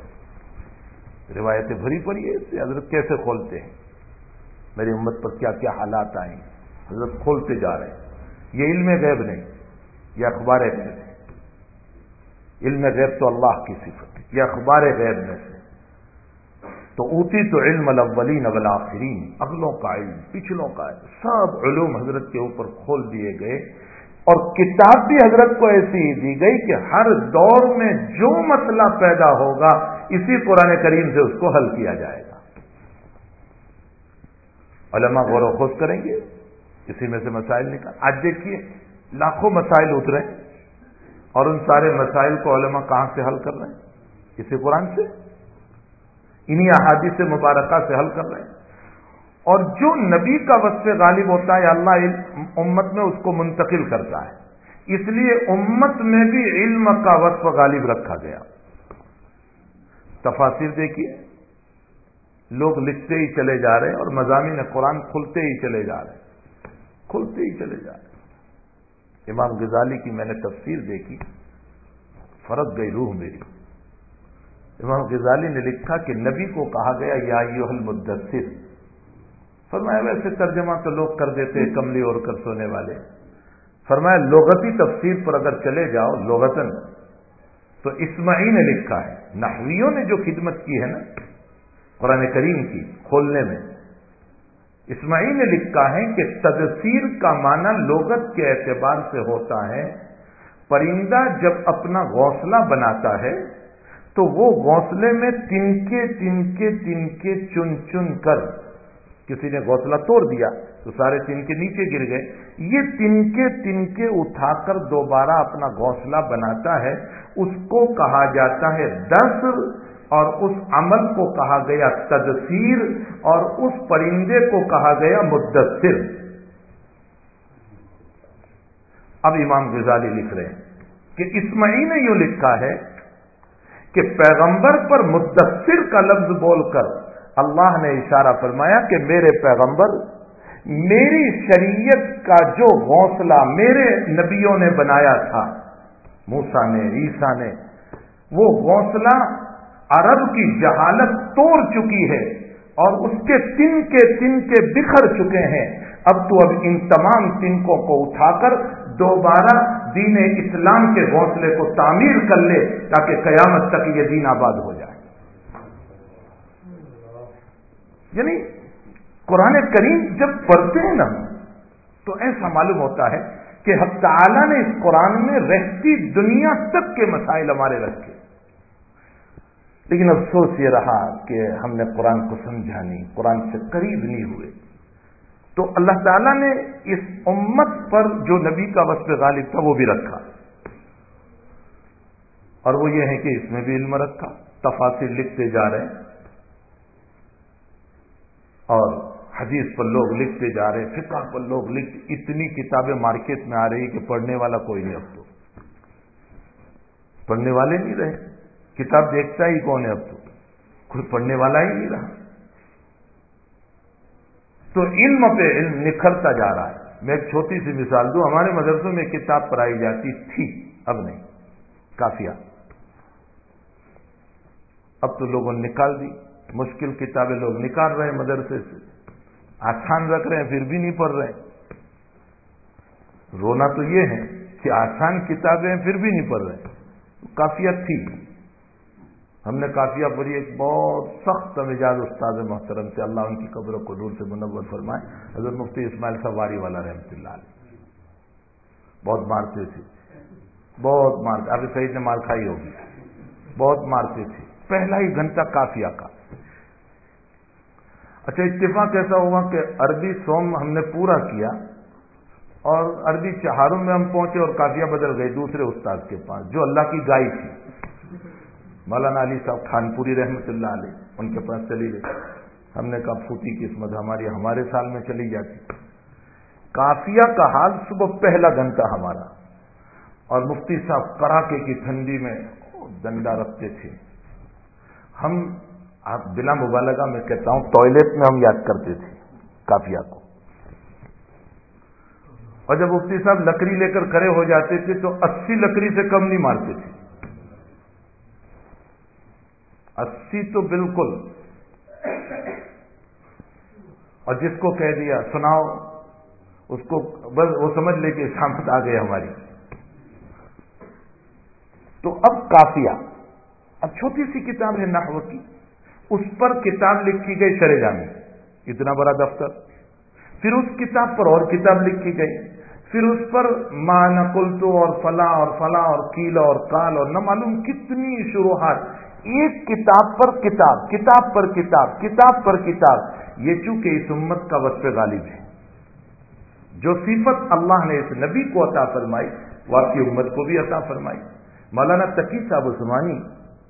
روایتیں بھری پڑی ہے حضرت کیسے کھولتے ہیں؟ میری امت پر کیا کیا حالات آئیں۔ حضرت کھولتے جا رہے ہیں۔ یہ علم غیب نہیں، یہ اخبار غیب ہے علم غیب تو اللہ کی صفت ہے، یہ اخبار غیب میں سے۔ تو اوتی تو علم الاولین والآخرین، اگلوں کا علم، پچھلوں کا علم، سب علوم حضرت کے اوپر کھول دیے گئے۔ اور کتاب بھی حضرت کو ایسی ہی دی گئی کہ ہر دور میں جو مسئلہ پیدا ہوگا، اسی قرآن کریم سے اس کو حل کیا جائے گا۔ علماء غور و خوش کریں گے، اسی میں سے مسائل نکال۔ آج دیکھیے، لاکھوں مسائل اترے اور ان سارے مسائل کو علماء کہاں سے حل کر رہے ہیں؟ اسی قرآن سے۔ انہی احادیث مبارکہ سے حل کر رہے ہیں۔ اور جو نبی کا وصف غالب ہوتا ہے، اللہ امت میں اس کو منتقل کرتا ہے۔ اس لیے امت میں بھی علم کا وصف غالب رکھا گیا۔ تفاصر دیکھیے۔ لوگ لکھتے ہی چلے جا رہے ہیں اور مضامین قرآن کھلتے ہی چلے جا رہے ہیں۔ کھلتے ہی چلے جا رہے ہیں۔ امام غزالی کی میں نے تفسیر دیکھی۔ فرق گئی روح میری۔ امام غزالی نے لکھا کہ نبی کو کہا گیا، یا یوحل مدثر فرمایا، ویسے ترجمہ تو لوگ کر دیتے کملی اور کر سونے والے۔ فرمایا، لغتی تفسیر پر اگر چلے جاؤ لغتن تو اسماعی نے لکھا ہے، نحویوں نے جو خدمت کی ہے نا قرآن کریم کی کھولنے میں۔ اسماعی نے لکھا ہے کہ تدثیر کا معنی لغت کے اعتبار سے ہوتا ہے۔ پرندہ جب اپنا گھونسلہ بناتا ہے، تو وہ گھونسلے میں تنکے تنکے تنکے چن چن کر کسی نے گھونسلہ توڑ دیا تو سارے تنکے نیچے گر گئے۔ یہ تنکے تنکے اٹھا کر دوبارہ اپنا گھونسلہ بناتا ہے، اس کو کہا جاتا ہے دس اور اس عمل کو کہا گیا تدثیر اور اس پرندے کو کہا گیا مدثر۔ اب امام غزالی لکھ رہے ہیں کہ اسمعی نے یوں لکھا ہے کہ پیغمبر پر مدثر کا لفظ بول کر اللہ نے اشارہ فرمایا کہ میرے پیغمبر، میری شریعت کا جو حوصلہ میرے نبیوں نے بنایا تھا موسا نے عیسا نے، وہ حوصلہ عرب کی جہالت توڑ چکی ہے اور اس کے تن کے تن کے بکھر چکے ہیں۔ اب تو اب ان تمام تنکوں کو اٹھا کر دوبارہ دین اسلام کے حوصلے کو تعمیر کر لے تاکہ قیامت تک یہ دین آباد ہو جائے۔ یعنی قرآن کریم جب پڑھتے ہیں نا، تو ایسا معلوم ہوتا ہے کہ حق تعالی نے اس قرآن میں رہتی دنیا تک کے مسائل ہمارے رکھے۔ لیکن افسوس یہ رہا کہ ہم نے قرآن کو سمجھا نہیں، قرآن سے قریب نہیں ہوئے۔ تو اللہ تعالیٰ نے اس امت پر جو نبی کا وصف غالب تھا وہ بھی رکھا۔ اور وہ یہ ہے کہ اس میں بھی علم رکھا تفاصر لکھتے جا رہے ہیں۔ اور حدیث پر لوگ لکھتے جا رہے ہیں، فقہ پر لوگ لکھ، اتنی کتابیں مارکیٹ میں آ رہی کہ پڑھنے والا کوئی نہیں اب تو۔ پڑھنے والے نہیں رہے۔ کتاب دیکھتا ہی کون ہے اب تو؟ کوئی پڑھنے والا ہی نہیں رہا۔ تو علم پہ علم نکھرتا جا رہا ہے۔ میں ایک چھوٹی سی مثال دوں۔ ہمارے مدرسوں میں کتاب پڑھائی جاتی تھی۔ اب نہیں۔ کافیا اب تو لوگوں نے نکال دی۔ مشکل کتابیں لوگ نکال رہے ہیں مدرسے سے۔ آسان رکھ رہے ہیں، پھر بھی نہیں پڑھ رہے۔ رونا تو یہ ہے کہ آسان کتابیں پھر بھی نہیں پڑھ رہے۔ کافیا تھی۔ ہم نے کافیہ پوری ایک بہت سخت مزاج استاد محترم سے اللہ ان کی قبروں کو دور سے منور فرمائے۔ حضرت مفتی اسماعیل سواری والا رحمت اللہ علیہ۔ بہت مارتے تھے۔ بہت مارتے۔ ابھی سعید نے مار کھائی ہوگی۔ بہت مارتے تھے۔ پہلا ہی گھنٹہ کافیا کا اچھا اتفاق ایسا ہوا کہ عربی سوم ہم نے پورا کیا اور عربی چہاروں میں ہم پہنچے اور کافیا بدل گئے دوسرے استاد کے پاس جو اللہ کی گائے تھی۔ مولانا علی صاحب خان پوری رحمت اللہ علیہ، ان کے پاس چلی گئی۔ ہم نے کہا، پھوٹی قسمت ہماری، ہمارے سال میں چلی جاتی۔ کافیا کا حال صبح پہلا گھنٹہ ہمارا۔ اور مفتی صاحب کڑاکے کی ٹھنڈی میں ڈنڈا رکھتے تھے۔ ہم، آپ بلا مبالغہ میں کہتا ہوں ٹوائلٹ میں ہم یاد کرتے تھے کافیا کو۔ اور جب مفتی صاحب لکڑی لے کر کھڑے ہو جاتے تھے تو اسی لکڑی سے کم نہیں مارتے تھے۔ اسی تو بالکل۔ اور جس کو کہہ دیا، سناؤ، اس کو بس وہ سمجھ لے کہ سامت آ گئی ہماری۔ تو اب کافیا اب چھوٹی سی کتاب ہے نحو کی۔ اس پر کتاب لکھی گئی شرے جامی اتنا بڑا دفتر۔ پھر اس کتاب پر اور کتاب لکھی گئی۔ پھر اس پر ماں نقلتو اور فلاں اور فلاں اور کیلا اور کال اور نہ معلوم کتنی شروحات۔ ایک کتاب پر کتاب کتاب پر کتاب کتاب پر کتاب، یہ چونکہ اس امت کا وصف غالب ہے۔ جو صفت اللہ نے اس نبی کو عطا فرمائی وہ آپ کی امت کو بھی عطا فرمائی۔ مولانا تقی صاحب عثمانی،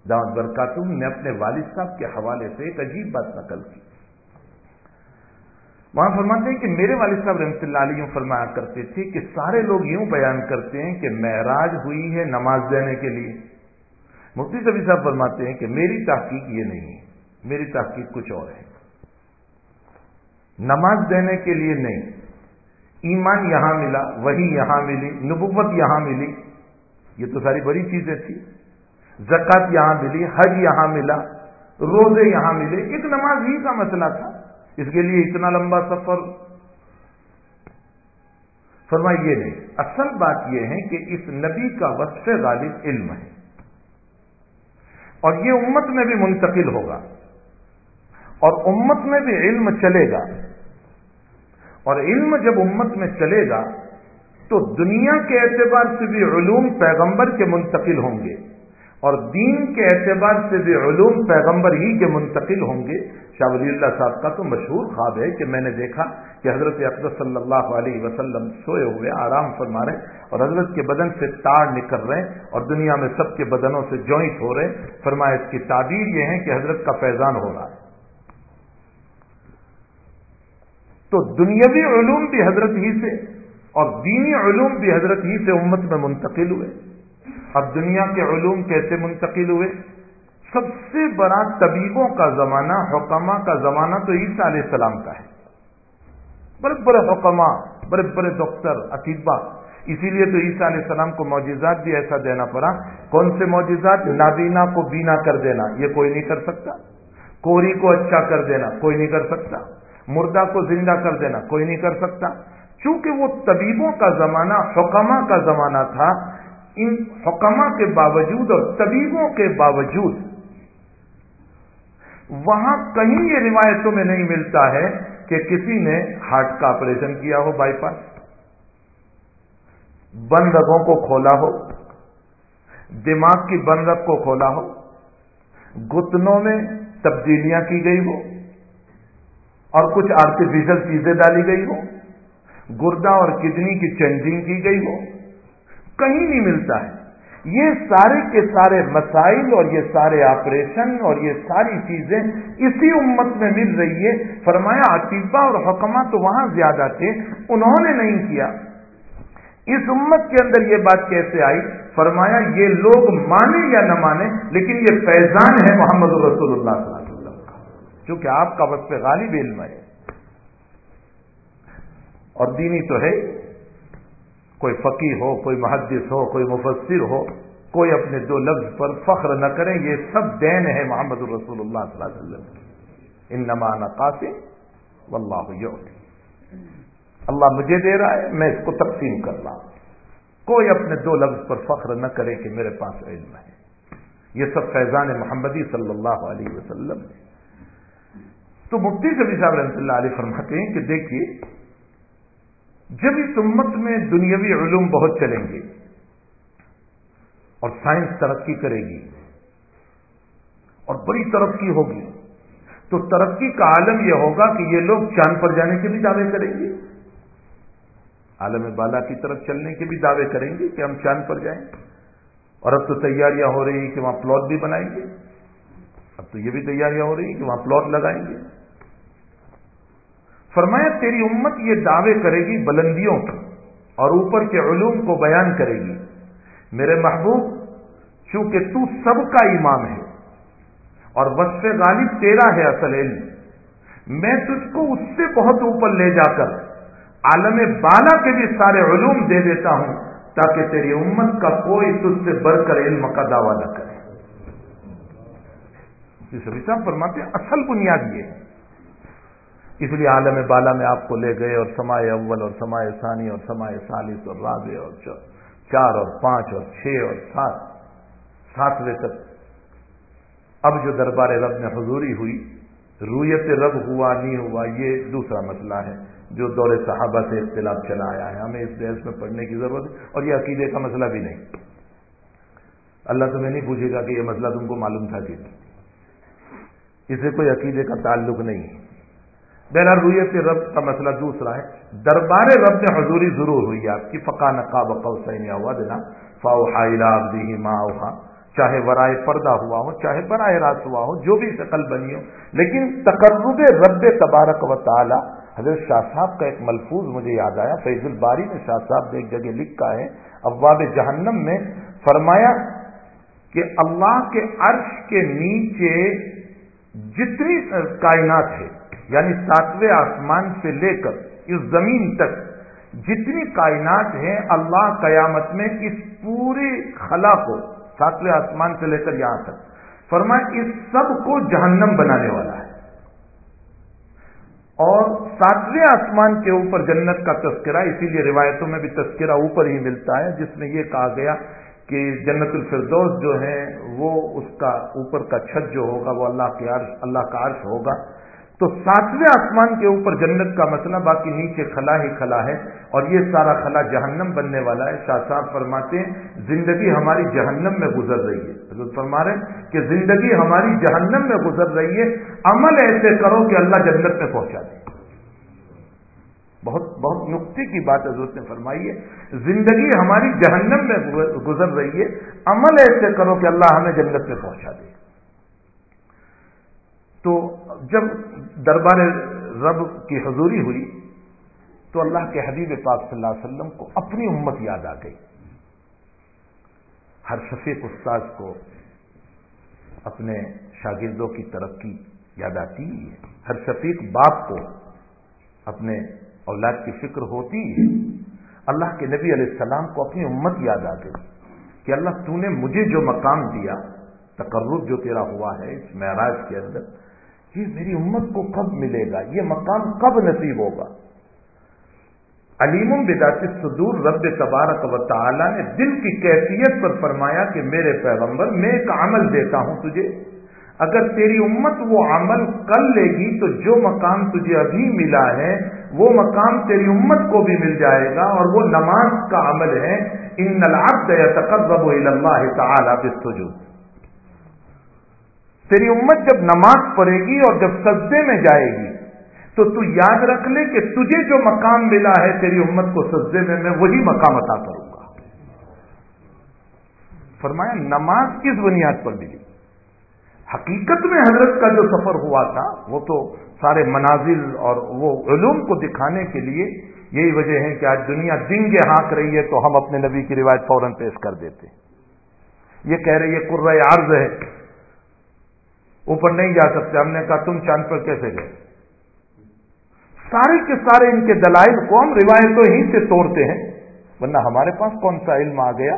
دعوت برکاتم نے اپنے والد صاحب کے حوالے سے ایک عجیب بات نقل کی۔ وہاں فرماتے ہیں کہ میرے والد صاحب رحمۃ اللہ علیہ فرمایا کرتے تھے کہ سارے لوگ یوں بیان کرتے ہیں کہ معراج ہوئی ہے نماز دینے کے لیے۔ مفتی سبھی صاحب فرماتے ہیں کہ میری تحقیق یہ نہیں ہے، میری تحقیق کچھ اور ہے۔ نماز دینے کے لیے نہیں، ایمان یہاں ملا وہی یہاں ملی، نبوت یہاں ملی، یہ تو ساری بڑی چیزیں تھی زکات یہاں ملی، حج یہاں ملا، روزے یہاں ملے، ایک نماز ہی کا مسئلہ تھا۔ اس کے لیے اتنا لمبا سفر۔ فرمائی یہ نہیں، اصل بات یہ ہے کہ اس نبی کا وصف غالب علم ہے۔ اور یہ امت میں بھی منتقل ہوگا اور امت میں بھی علم چلے گا اور علم جب امت میں چلے گا تو دنیا کے اعتبار سے بھی علوم پیغمبر کے منتقل ہوں گے اور دین کے اعتبار سے بھی علوم پیغمبر ہی کے منتقل ہوں گے۔ شاہ ولی اللہ صاحب کا تو مشہور خواب ہے کہ میں نے دیکھا کہ حضرت اقدس صلی اللہ علیہ وسلم سوئے ہوئے، آرام فرما رہے اور حضرت کے بدن سے تاڑ نکل رہے اور دنیا میں سب کے بدنوں سے جوائنٹ ہو رہے فرمایا اس کی تعبیر یہ ہے کہ حضرت کا فیضان ہو رہا ہے۔ تو دنیاوی علوم بھی حضرت ہی سے اور دینی علوم بھی حضرت ہی سے امت میں منتقل ہوئے۔ اب دنیا کے علوم کیسے منتقل ہوئے؟ سب سے بڑا طبیبوں کا زمانہ حکمہ کا زمانہ تو عیسیٰ علیہ السلام کا ہے۔ بڑے بڑے حکمہ بڑے بڑے ڈاکٹر اطیبہ اسی لیے تو عیسیٰ علیہ السلام کو معجزات بھی ایسا دینا پڑا۔ کون سے معجزات؟ نابینا کو بینا کر دینا، یہ کوئی نہیں کر سکتا۔ کوری کو اچھا کر دینا، کوئی نہیں کر سکتا۔ مردہ کو زندہ کر دینا، کوئی نہیں کر سکتا۔ چونکہ وہ طبیبوں کا زمانہ حکمہ کا زمانہ تھا ان حکمہ کے باوجود اور طبیبوں کے باوجود وہاں کہیں یہ روایتوں میں نہیں ملتا ہے کہ کسی نے ہارٹ کا آپریشن کیا ہو بائی پاس بند رگوں کو کھولا ہو، دماغ کی بند رگ کو کھولا ہو گتنوں میں تبدیلیاں کی گئی ہو، اور کچھ آرٹیفیشل چیزیں ڈالی گئی ہو، گردہ اور کڈنی کی چینجنگ کی گئی ہو کہیں نہیں ملتا ہے۔ یہ سارے کے سارے مسائل اور یہ سارے آپریشن اور یہ ساری چیزیں اسی امت میں مل رہی ہے۔ فرمایا عطیبہ اور حکمہ تو وہاں زیادہ تھے، انہوں نے نہیں کیا۔ اس امت کے اندر یہ بات کیسے آئی؟ فرمایا، یہ لوگ مانے یا نہ مانے، لیکن یہ فیضان ہے محمد رسول اللہ صلی اللہ علیہ وسلم کا۔ چونکہ آپ کا وقت غالب علم ہے۔ اور دینی تو ہے۔ کوئی فقی ہو، کوئی محدث ہو، کوئی مفسر ہو، کوئی اپنے دو لفظ پر فخر نہ کریں، یہ سب دین ہے محمد الرسول اللہ صلی اللہ علیہ وسلم ان نمان قاسم واللہ اللہ مجھے دے رہا ہے، میں اس کو تقسیم کر رہا ہوں۔ کوئی اپنے دو لفظ پر فخر نہ کرے کہ میرے پاس علم ہے۔ یہ سب فیضان محمدی صلی اللہ علیہ وسلم۔ تو مفتی کبھی صاحب رحمۃ اللہ علیہ فرماتے ہیں کہ دیکھیے جب اس امت میں دنیاوی علوم بہت چلیں گے اور سائنس ترقی کرے گی اور بڑی ترقی ہوگی، تو ترقی کا عالم یہ ہوگا کہ یہ لوگ چاند پر جانے کے بھی دعوے کریں گے۔ عالم بالا کی طرف چلنے کے بھی دعوے کریں گے کہ ہم چاند پر جائیں۔ اور اب تو تیاریاں ہو رہی ہیں کہ وہاں پلاٹ بھی بنائیں گے۔ اب تو یہ بھی تیاریاں ہو رہی ہیں کہ وہاں پلاٹ لگائیں گے۔ فرمایا، تیری امت یہ دعوے کرے گی بلندیوں کی اور اوپر کے علوم کو بیان کرے گی. میرے محبوب، چونکہ تو سب کا امام ہے اور وصف غالب تیرا ہے اصل علم، میں تجھ کو اس سے بہت اوپر لے جا کر عالم بالا کے بھی سارے علوم دے دیتا ہوں، تاکہ تیری امت کا کوئی تجھ سے بڑھ کر علم کا دعویٰ نہ کرے۔ جی سبھی صاحب فرماتے ہیں، اصل بنیاد یہ ہے۔ اس لیے عالم بالا میں آپ کو لے گئے اور سمائے اول اور سمائے ثانی اور سمائے سالس اور رابع اور چار اور پانچ اور چھ اور سات ساتویں تک۔ اب جو دربار رب میں حضوری ہوئی، رویت رب ہوا، نہیں ہوا، یہ دوسرا مسئلہ ہے۔ جو دور صحابہ سے اختلاف چلا آیا ہے، ہمیں اس دیش میں پڑھنے کی ضرورت ہے اور یہ عقیدے کا مسئلہ بھی نہیں۔ اللہ تمہیں نہیں پوچھے گا کہ یہ مسئلہ تم کو معلوم تھا کہ اسے کوئی عقیدے کا تعلق نہیں۔ ہے بہرحال رویت رب کا مسئلہ دوسرا ہے۔ دربار رب میں حضوری ضرور ہوئی آپ کی، فقا نقاب قوسین ہوا دینا فاؤ ماں چاہے ورائے پردہ ہوا ہو، چاہے براہ راست ہوا ہو، جو بھی شکل بنی ہو۔ لیکن تقرب رب تبارک و تعالی، حضرت شاہ صاحب کا ایک ملفوظ مجھے یاد آیا، فیض الباری نے شاہ صاحب نے ایک جگہ لکھا ہے، ابواب جہنم میں فرمایا کہ اللہ کے عرش کے نیچے جتنی کائنات ہے یعنی ساتویں آسمان سے لے کر اس زمین تک جتنی کائنات ہیں اللہ قیامت میں اس پوری خلا کو ساتویں آسمان سے لے کر یہاں تک۔ فرمایا اس سب کو جہنم بنانے والا ہے۔ اور ساتویں آسمان کے اوپر جنت کا تذکرہ، اسی لیے روایتوں میں بھی تذکرہ اوپر ہی ملتا ہے، جس میں یہ کہا گیا کہ جنت الفردوس جو ہے، وہ اس کا اوپر کا چھت جو ہوگا، وہ اللہ کے عرش، اللہ کا عرش ہوگا۔ تو ساتویں آسمان کے اوپر جنت کا مسئلہ باقی نیچے خلا ہی خلا ہے اور یہ سارا خلا جہنم بننے والا ہے۔ شاہ صاحب فرماتے ہیں، زندگی ہماری جہنم میں گزر رہی ہے۔ حضرت فرما رہے ہیں کہ زندگی ہماری جہنم میں گزر رہی ہے۔ عمل ایسے کرو کہ اللہ جنت میں پہنچا دے۔ بہت بہت نقطے کی بات حضرت نے فرمائی ہے۔ زندگی ہماری جہنم میں گزر رہی ہے۔ عمل ایسے کرو کہ اللہ ہمیں جنت میں پہنچا دے۔ تو جب دربار رب کی حضوری ہوئی تو اللہ کے حبیب پاک صلی اللہ علیہ وسلم کو اپنی امت یاد آ گئی۔ ہر شفیق استاذ کو اپنے شاگردوں کی ترقی یاد آتی ہے۔ ہر شفیق باپ کو اپنے اولاد کی فکر ہوتی ہے۔ اللہ کے نبی علیہ السلام کو اپنی امت یاد آ گئی کہ اللہ تو نے مجھے جو مقام دیا، تقرب جو تیرا ہوا ہے اس معراج کے اندر یہ میری امت کو کب ملے گا؟ یہ مقام کب نصیب ہوگا؟ علیم بداط صدور رب تبارک و تعالی نے دل کی کیفیت پر فرمایا کہ میرے پیغمبر، میں ایک عمل دیتا ہوں تجھے۔ اگر تیری امت وہ عمل کر لے گی تو جو مقام تجھے ابھی ملا ہے، وہ مقام تیری امت کو بھی مل جائے گا اور وہ نماز کا عمل ہے۔ ان العبد يتقرب الى الله تعالی بالسجود۔ تیری امت جب نماز پڑھے گی اور جب سجدے میں جائے گی، تو تو یاد رکھ لے کہ تجھے جو مقام ملا ہے تیری امت کو سجدے میں میں وہی مقام عطا کروں گا۔ فرمایا، نماز کس بنیاد پر ملی؟ حقیقت میں حضرت کا جو سفر ہوا تھا، وہ تو سارے منازل اور وہ علوم کو دکھانے کے لیے یہی وجہ ہے کہ آج دنیا دن کے ہانک رہی ہے تو ہم اپنے نبی کی روایت فوراً پیش کر دیتے۔ یہ کہہ رہے، یہ قرۂ عرض ہے۔ اوپر نہیں جا سکتے۔ ہم نے کہا، تم چاند پر کیسے گئے؟ سارے کے سارے ان کے دلائل کو ہم روایتوں ہی سے توڑتے ہیں۔ ورنہ ہمارے پاس کون سا علم آ گیا؟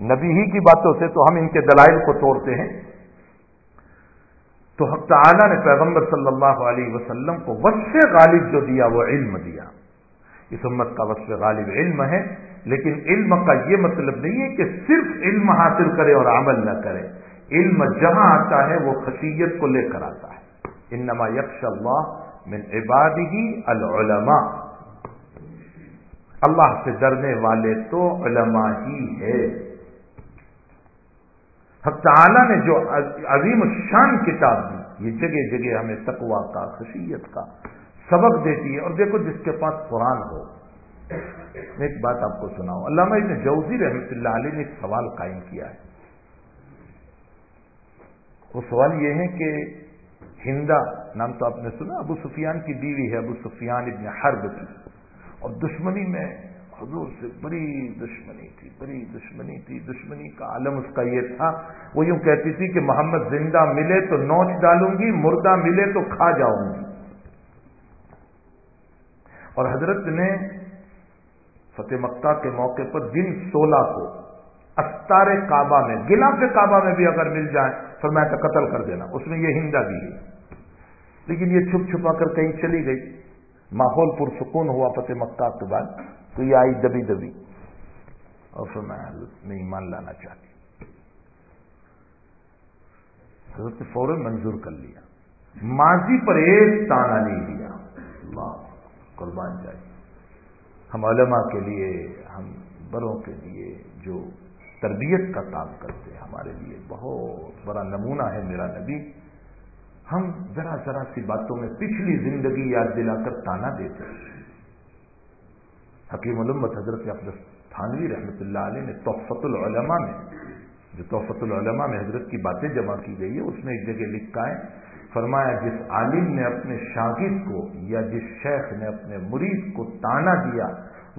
نبی ہی کی باتوں سے تو ہم ان کے دلائل کو توڑتے ہیں۔ تو حق تعالی نے پیغمبر صلی اللہ علیہ وسلم کو وصف غالب جو دیا، وہ علم دیا۔ اس امت کا وصف غالب علم ہے، لیکن علم کا یہ مطلب نہیں ہے کہ صرف علم حاصل کرے اور عمل نہ کرے۔ علم جہاں آتا ہے، وہ خصیت کو لے کر آتا ہے۔ انما یکش اللہ من عبادی العلماء۔ اللہ سے ڈرنے والے تو علماء ہی ہے حق تعالی نے جو عظیم الشان کتاب دی، یہ جگہ جگہ ہمیں تقوا کا، خصیت کا سبق دیتی ہے۔ اور دیکھو جس کے پاس قرآن ہو۔ میں ایک بات آپ کو سناؤں۔ علامہ ابن جوزی رحمۃ اللہ علیہ نے ایک سوال قائم کیا ہے۔ وہ سوال یہ ہے کہ ہندا نام تو آپ نے سنا، ابو سفیان کی بیوی ہے، ابو سفیان ابن حرب کی اور دشمنی میں حضور سے بڑی دشمنی تھی، بڑی دشمنی تھی، دشمنی کا عالم اس کا یہ تھا۔ وہ یوں کہتی تھی کہ محمد زندہ ملے تو نوچ ڈالوں گی، مردہ ملے تو کھا جاؤں گی۔ اور حضرت نے فتح مکہ کے موقع پر دن سولہ کو استار کعبہ میں گلاف کعبہ میں بھی اگر مل جائے فرمایا تھا قتل کر دینا، اس میں یہ ہندا بھی ہے۔ لیکن یہ چھپ چھپا کر کہیں چلی گئی۔ ماحول پرسکون ہوا فتح مکہ کے بعد، تو یہ آئی دبی دبی۔ اور فرمایا میں ایمان لانا چاہتی حضرت نے فوراً منظور کر لیا۔ ماضی پر ایک تانا نہیں دیا اللہ، قربان جائے۔ ہم علماء کے لیے، ہم بڑوں کے لیے جو تربیت کا کام کرتے ہیں ہمارے لیے۔ بہت بڑا نمونہ ہے میرا نبی۔ ہم ذرا ذرا سی باتوں میں پچھلی زندگی یاد دلا کر تانا دیتے ہیں۔ حکیم علمت حضرت افضل تھانوی رحمۃ اللہ علیہ نے توفت العلماء میں، جو توفت العلماء میں حضرت کی باتیں جمع کی گئی ہے اس میں ایک جگہ لکھا ہے، فرمایا جس عالم نے اپنے شاگرد کو یا جس شیخ نے اپنے مرید کو تانا دیا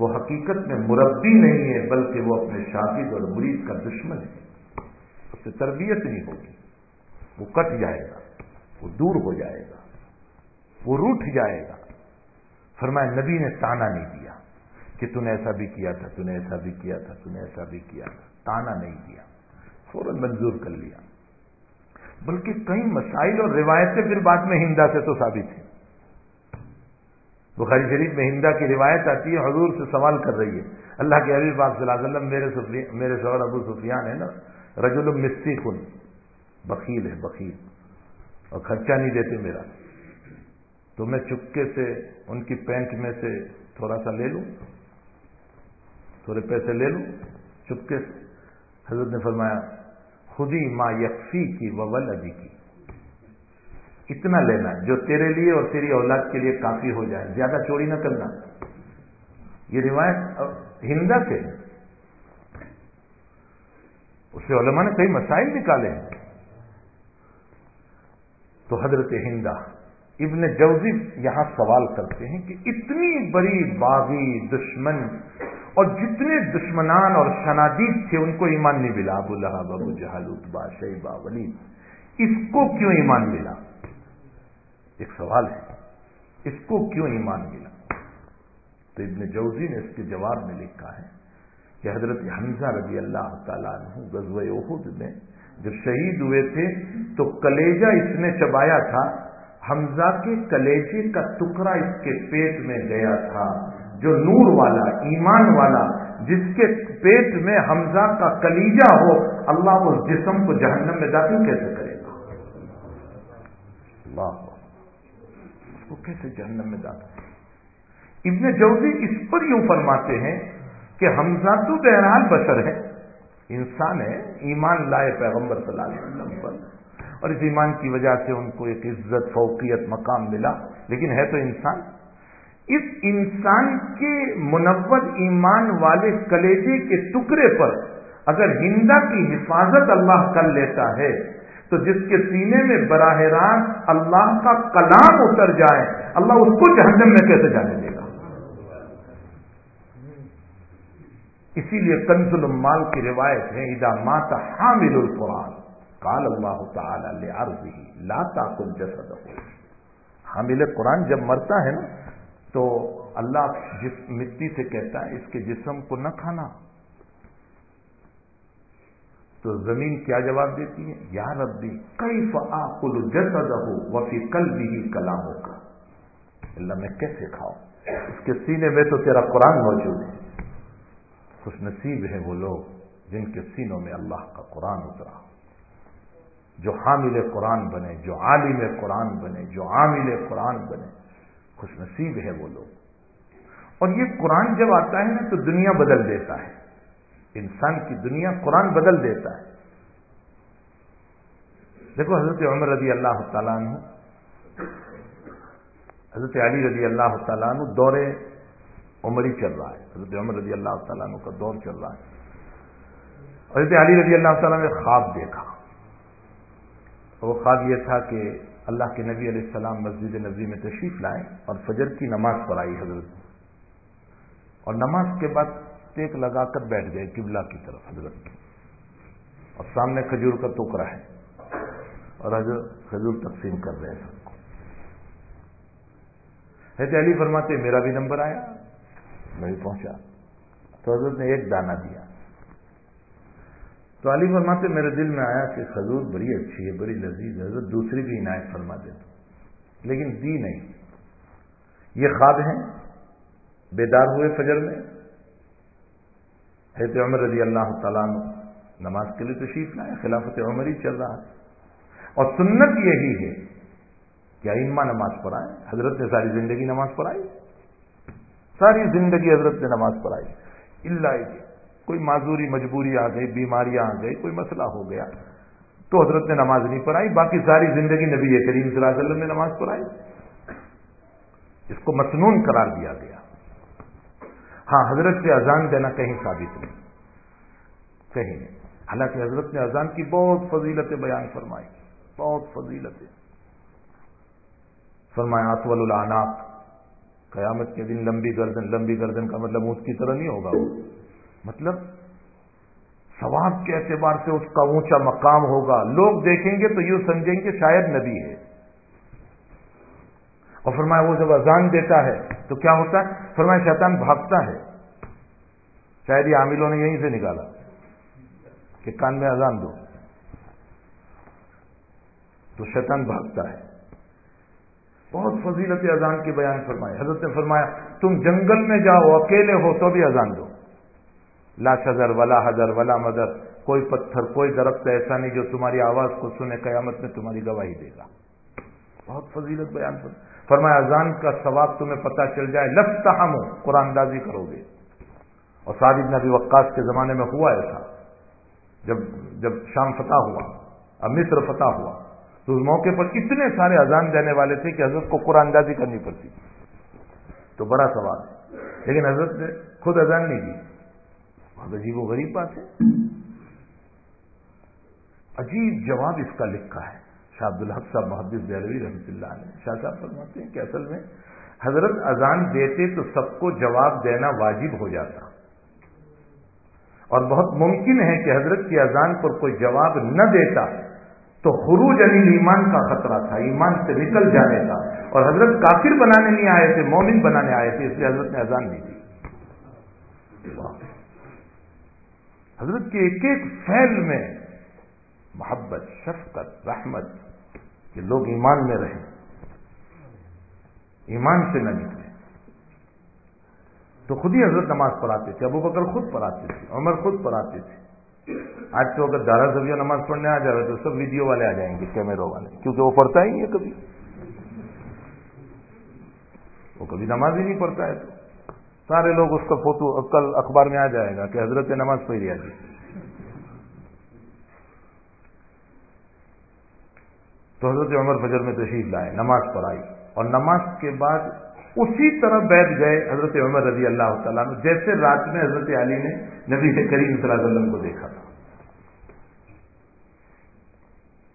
وہ حقیقت میں مربی نہیں ہے، بلکہ وہ اپنے شاگرد اور مرید کا دشمن ہے۔ اس سے تربیت نہیں ہوگی۔ وہ کٹ جائے گا، وہ دور ہو جائے گا، وہ روٹ جائے گا۔ فرمایا، نبی نے تانا نہیں دیا کہ تم نے ایسا بھی کیا تھا تم نے ایسا بھی کیا تھا تم نے ایسا بھی کیا تھا۔ تانا نہیں دیا، فوراً منظور کر لیا۔ بلکہ کئی مسائل اور روایتیں پھر بعد میں ہندا سے تو ثابت ہیں۔ بخاری شریف میں ہندا کی روایت آتی ہے، حضور سے سوال کر رہی ہے۔ اللہ کے حبیب صلی اللہ علیہ وسلم میرے میرے شوہر ابو سفیان ہے نا۔ رجل مستی کن بخیل ہے، بخیل۔ اور خرچہ نہیں دیتے میرا۔ تو میں چپکے سے، ان کی پینٹ میں سے تھوڑا سا لے لوں۔ تھوڑے پیسے لے لوں، چپکے سے۔ حضرت نے فرمایا، خودی ما یکفی کی وول ابھی کی اتنا لینا جو تیرے لیے اور تیری اولاد کے لیے کافی ہو جائے، زیادہ چوری نہ کرنا۔ یہ روایت ہندا سے اس سے علماء نے کئی مسائل نکالے۔ ہیں تو حضرت ہندا ابن جوزی یہاں سوال کرتے ہیں کہ اتنی بڑی باغی دشمن اور جتنے دشمنان اور شنادید تھے، ان کو ایمان نہیں ملا۔ ابو لہب، ابو جہل اتبا شیبا ولی اس کو کیوں ایمان ملا؟ ایک سوال ہے، اس کو کیوں ایمان ملا؟ تو ابن جوزی نے اس کے جواب میں لکھا ہے کہ حضرت حمزہ رضی اللہ تعالیٰ عنہ غزو احد میں جب شہید ہوئے تھے تو کلیجہ اس نے چبایا تھا۔ حمزہ کے کلیجے کا ٹکڑا اس کے پیٹ میں گیا تھا، جو نور والا، ایمان والا، جس کے پیٹ میں حمزہ کا کلیجا ہو، اللہ اس جسم کو جہنم میں داخل کیسے کرے گا؟ اللہ اس کو کیسے جہنم میں داخل ابن جوزی اس پر یوں فرماتے ہیں کہ حمزہ تو بہرحال بشر ہے انسان ہے، ایمان لائے پیغمبر صلی اللہ علیہ وسلم پر۔ اور اس ایمان کی وجہ سے ان کو ایک عزت، فوقیت، مقام ملا۔ لیکن ہے تو انسان۔ اس انسان کے منور ایمان والے کلیجے کے ٹکڑے پر اگر ہندا کی حفاظت اللہ کر لیتا ہے تو جس کے سینے میں براہ راست اللہ کا کلام اتر جائے، اللہ اس کو جہنم میں کیسے جانے دے گا؟ اسی لیے کنز المال کی روایت ہے ادا ماتا حامل القرآن کال اللہ تعالی لاتا کل جسد حامل قرآن جب مرتا ہے نا، تو اللہ جس مٹی سے کہتا ہے، اس کے جسم کو نہ کھانا۔ تو زمین کیا جواب دیتی ہے؟ یا ربی کئی فل جسد ہو وفی کل بھی کلاموں کا اللہ میں کیسے کھاؤں؟ اس کے سینے میں تو تیرا قرآن موجود ہے۔ خوش نصیب ہے وہ لوگ جن کے سینوں میں اللہ کا قرآن اترا۔ جو حامل قرآن بنے، جو عالم قرآن بنے، جو عامل قرآن بنے۔ خوش نصیب ہے وہ لوگ۔ اور یہ قرآن جب آتا ہے نا تو دنیا بدل دیتا ہے۔ انسان کی دنیا قرآن بدل دیتا ہے۔ دیکھو حضرت عمر رضی اللہ تعالیٰ عنہ، حضرت علی رضی اللہ تعالیٰ عنہ دور عمری چل رہا ہے۔ حضرت عمر رضی اللہ تعالیٰ عنہ کا دور چل رہا ہے۔ حضرت علی رضی اللہ تعالیٰ نے خواب دیکھا۔ وہ خواب یہ تھا کہ اللہ کے نبی علیہ السلام مسجد نبی میں تشریف لائے اور فجر کی نماز پڑھائی حضرت۔ اور نماز کے بعد ٹیک لگا کر بیٹھ گئے قبلہ کی طرف، حضرت اور سامنے کھجور کا ٹکڑا ہے۔ اور حضرت کھجور تقسیم کر رہے ہیں سب کو۔ حضرت علی فرماتے میرا بھی نمبر آیا، میں بھی پہنچا۔ تو حضرت نے ایک دانہ دیا۔ تو علی فرماتے میرے دل میں آیا کہ خزور بڑی اچھی ہے، بڑی لذیذ ہے۔ حضرت دوسری بھی عنایت فرما دے تو۔ لیکن دی نہیں۔ یہ خواب ہیں، بیدار ہوئے فجر میں۔ حضرت عمر رضی اللہ تعالیٰ نماز کے لیے تشریف لائے، خلافت عمر ہی چل رہا ہے۔ اور سنت یہی ہے کیا اما نماز پڑھائے حضرت نے ساری زندگی نماز پڑھائی۔ ساری زندگی حضرت نے نماز پڑھائی۔ اللہ کوئی معذوری، مجبوری آ گئی بیماریاں آ گئی، کوئی مسئلہ ہو گیا تو حضرت نے نماز نہیں پڑھائی، باقی ساری زندگی نبی کریم صلی اللہ علیہ وسلم نے نماز پڑھائی۔ اس کو مصنون قرار دیا گیا۔ ہاں حضرت سے اذان دینا کہیں ثابت نہیں۔ کہیں نہیں۔ حالانکہ حضرت نے اذان کی بہت فضیلتیں بیان فرمائی۔ بہت فضیلتیں۔ فرمایا، اطول العناق قیامت کے دن لمبی گردن لمبی گردن کا مطلب اس کی طرح نہیں ہوگا۔ وہ مطلب ثواب کے اعتبار سے اس کا اونچا مقام ہوگا۔ لوگ دیکھیں گے تو یوں سمجھیں گے شاید نبی ہے۔ اور فرمایا وہ جب اذان دیتا ہے تو کیا ہوتا ہے؟ فرمایا شیطان بھاگتا ہے۔ شاید یہ عاملوں نے یہیں سے نکالا کہ کان میں اذان دو۔ تو شیطان بھاگتا ہے۔ بہت فضیلت اذان کی بیان فرمائے۔ حضرت نے فرمایا، تم جنگل میں جاؤ، اکیلے ہو تو بھی اذان دو۔ لا شذر ولا حضر ولا مدر، کوئی پتھر، کوئی درخت ایسا نہیں جو تمہاری آواز کو سنے، قیامت میں تمہاری گواہی دے گا۔ بہت فضیلت بیان فرمایا۔ اذان کا ثواب تمہیں پتہ چل جائے لگتا ہم قرآن اندازی کرو گے۔ اور صادق نبی وقاص کے زمانے میں ہوا ایسا، جب جب شام فتح ہوا، اب مصر فتح ہوا۔ تو اس موقع پر اتنے سارے اذان دینے والے تھے کہ حضرت کو قرآن اندازی کرنی پڑتی۔ تو بڑا سوال ہے۔ لیکن حضرت نے خود اذان نہیں دی۔ بہت عجیب و غریب بات ہے۔ عجیب جواب اس کا لکھا ہے۔ شاہ عبد الحق صاحب محدث دہلوی رحمۃ اللہ نے شاہ صاحب فرماتے ہیں کہ اصل میں حضرت اذان دیتے تو سب کو جواب دینا واجب ہو جاتا۔ اور بہت ممکن ہے کہ حضرت کی اذان پر کوئی جواب نہ دیتا تو خروج علی ایمان کا خطرہ تھا، ایمان سے نکل جانے کا۔ اور حضرت کافر بنانے نہیں آئے تھے، مومن بنانے آئے تھے، اس لیے حضرت نے اذان نہیں دی۔ حضرت کے ایک ایک فیل میں محبت، شفقت، رحمت کہ لوگ ایمان میں رہیں۔ ایمان سے نہ نکلے تو خود ہی حضرت نماز پڑھاتے تھے ابو بکر خود پڑھاتے تھے، عمر خود پڑھاتے تھے۔ آج تو اگر دارا سبزیاں نماز پڑھنے آ جائے تو سب ویڈیو والے آ جائیں گے، کیمروں والے، کیونکہ وہ پڑھتا ہی نہیں ہے کبھی۔ وہ کبھی نماز ہی نہیں پڑھتا ہے تو۔ سارے لوگ اس کا فوٹو، کل اخبار میں آ جائے گا کہ حضرت نماز پڑھی آ جی تو حضرت عمر فجر میں تشریف لائے، نماز پڑھائی۔ اور نماز کے بعد اسی طرح بیٹھ گئے حضرت عمر رضی اللہ تعالیٰ جیسے رات میں حضرت علی نے نبی کے کریم صلی اللہ علیہ وسلم کو دیکھا تھا۔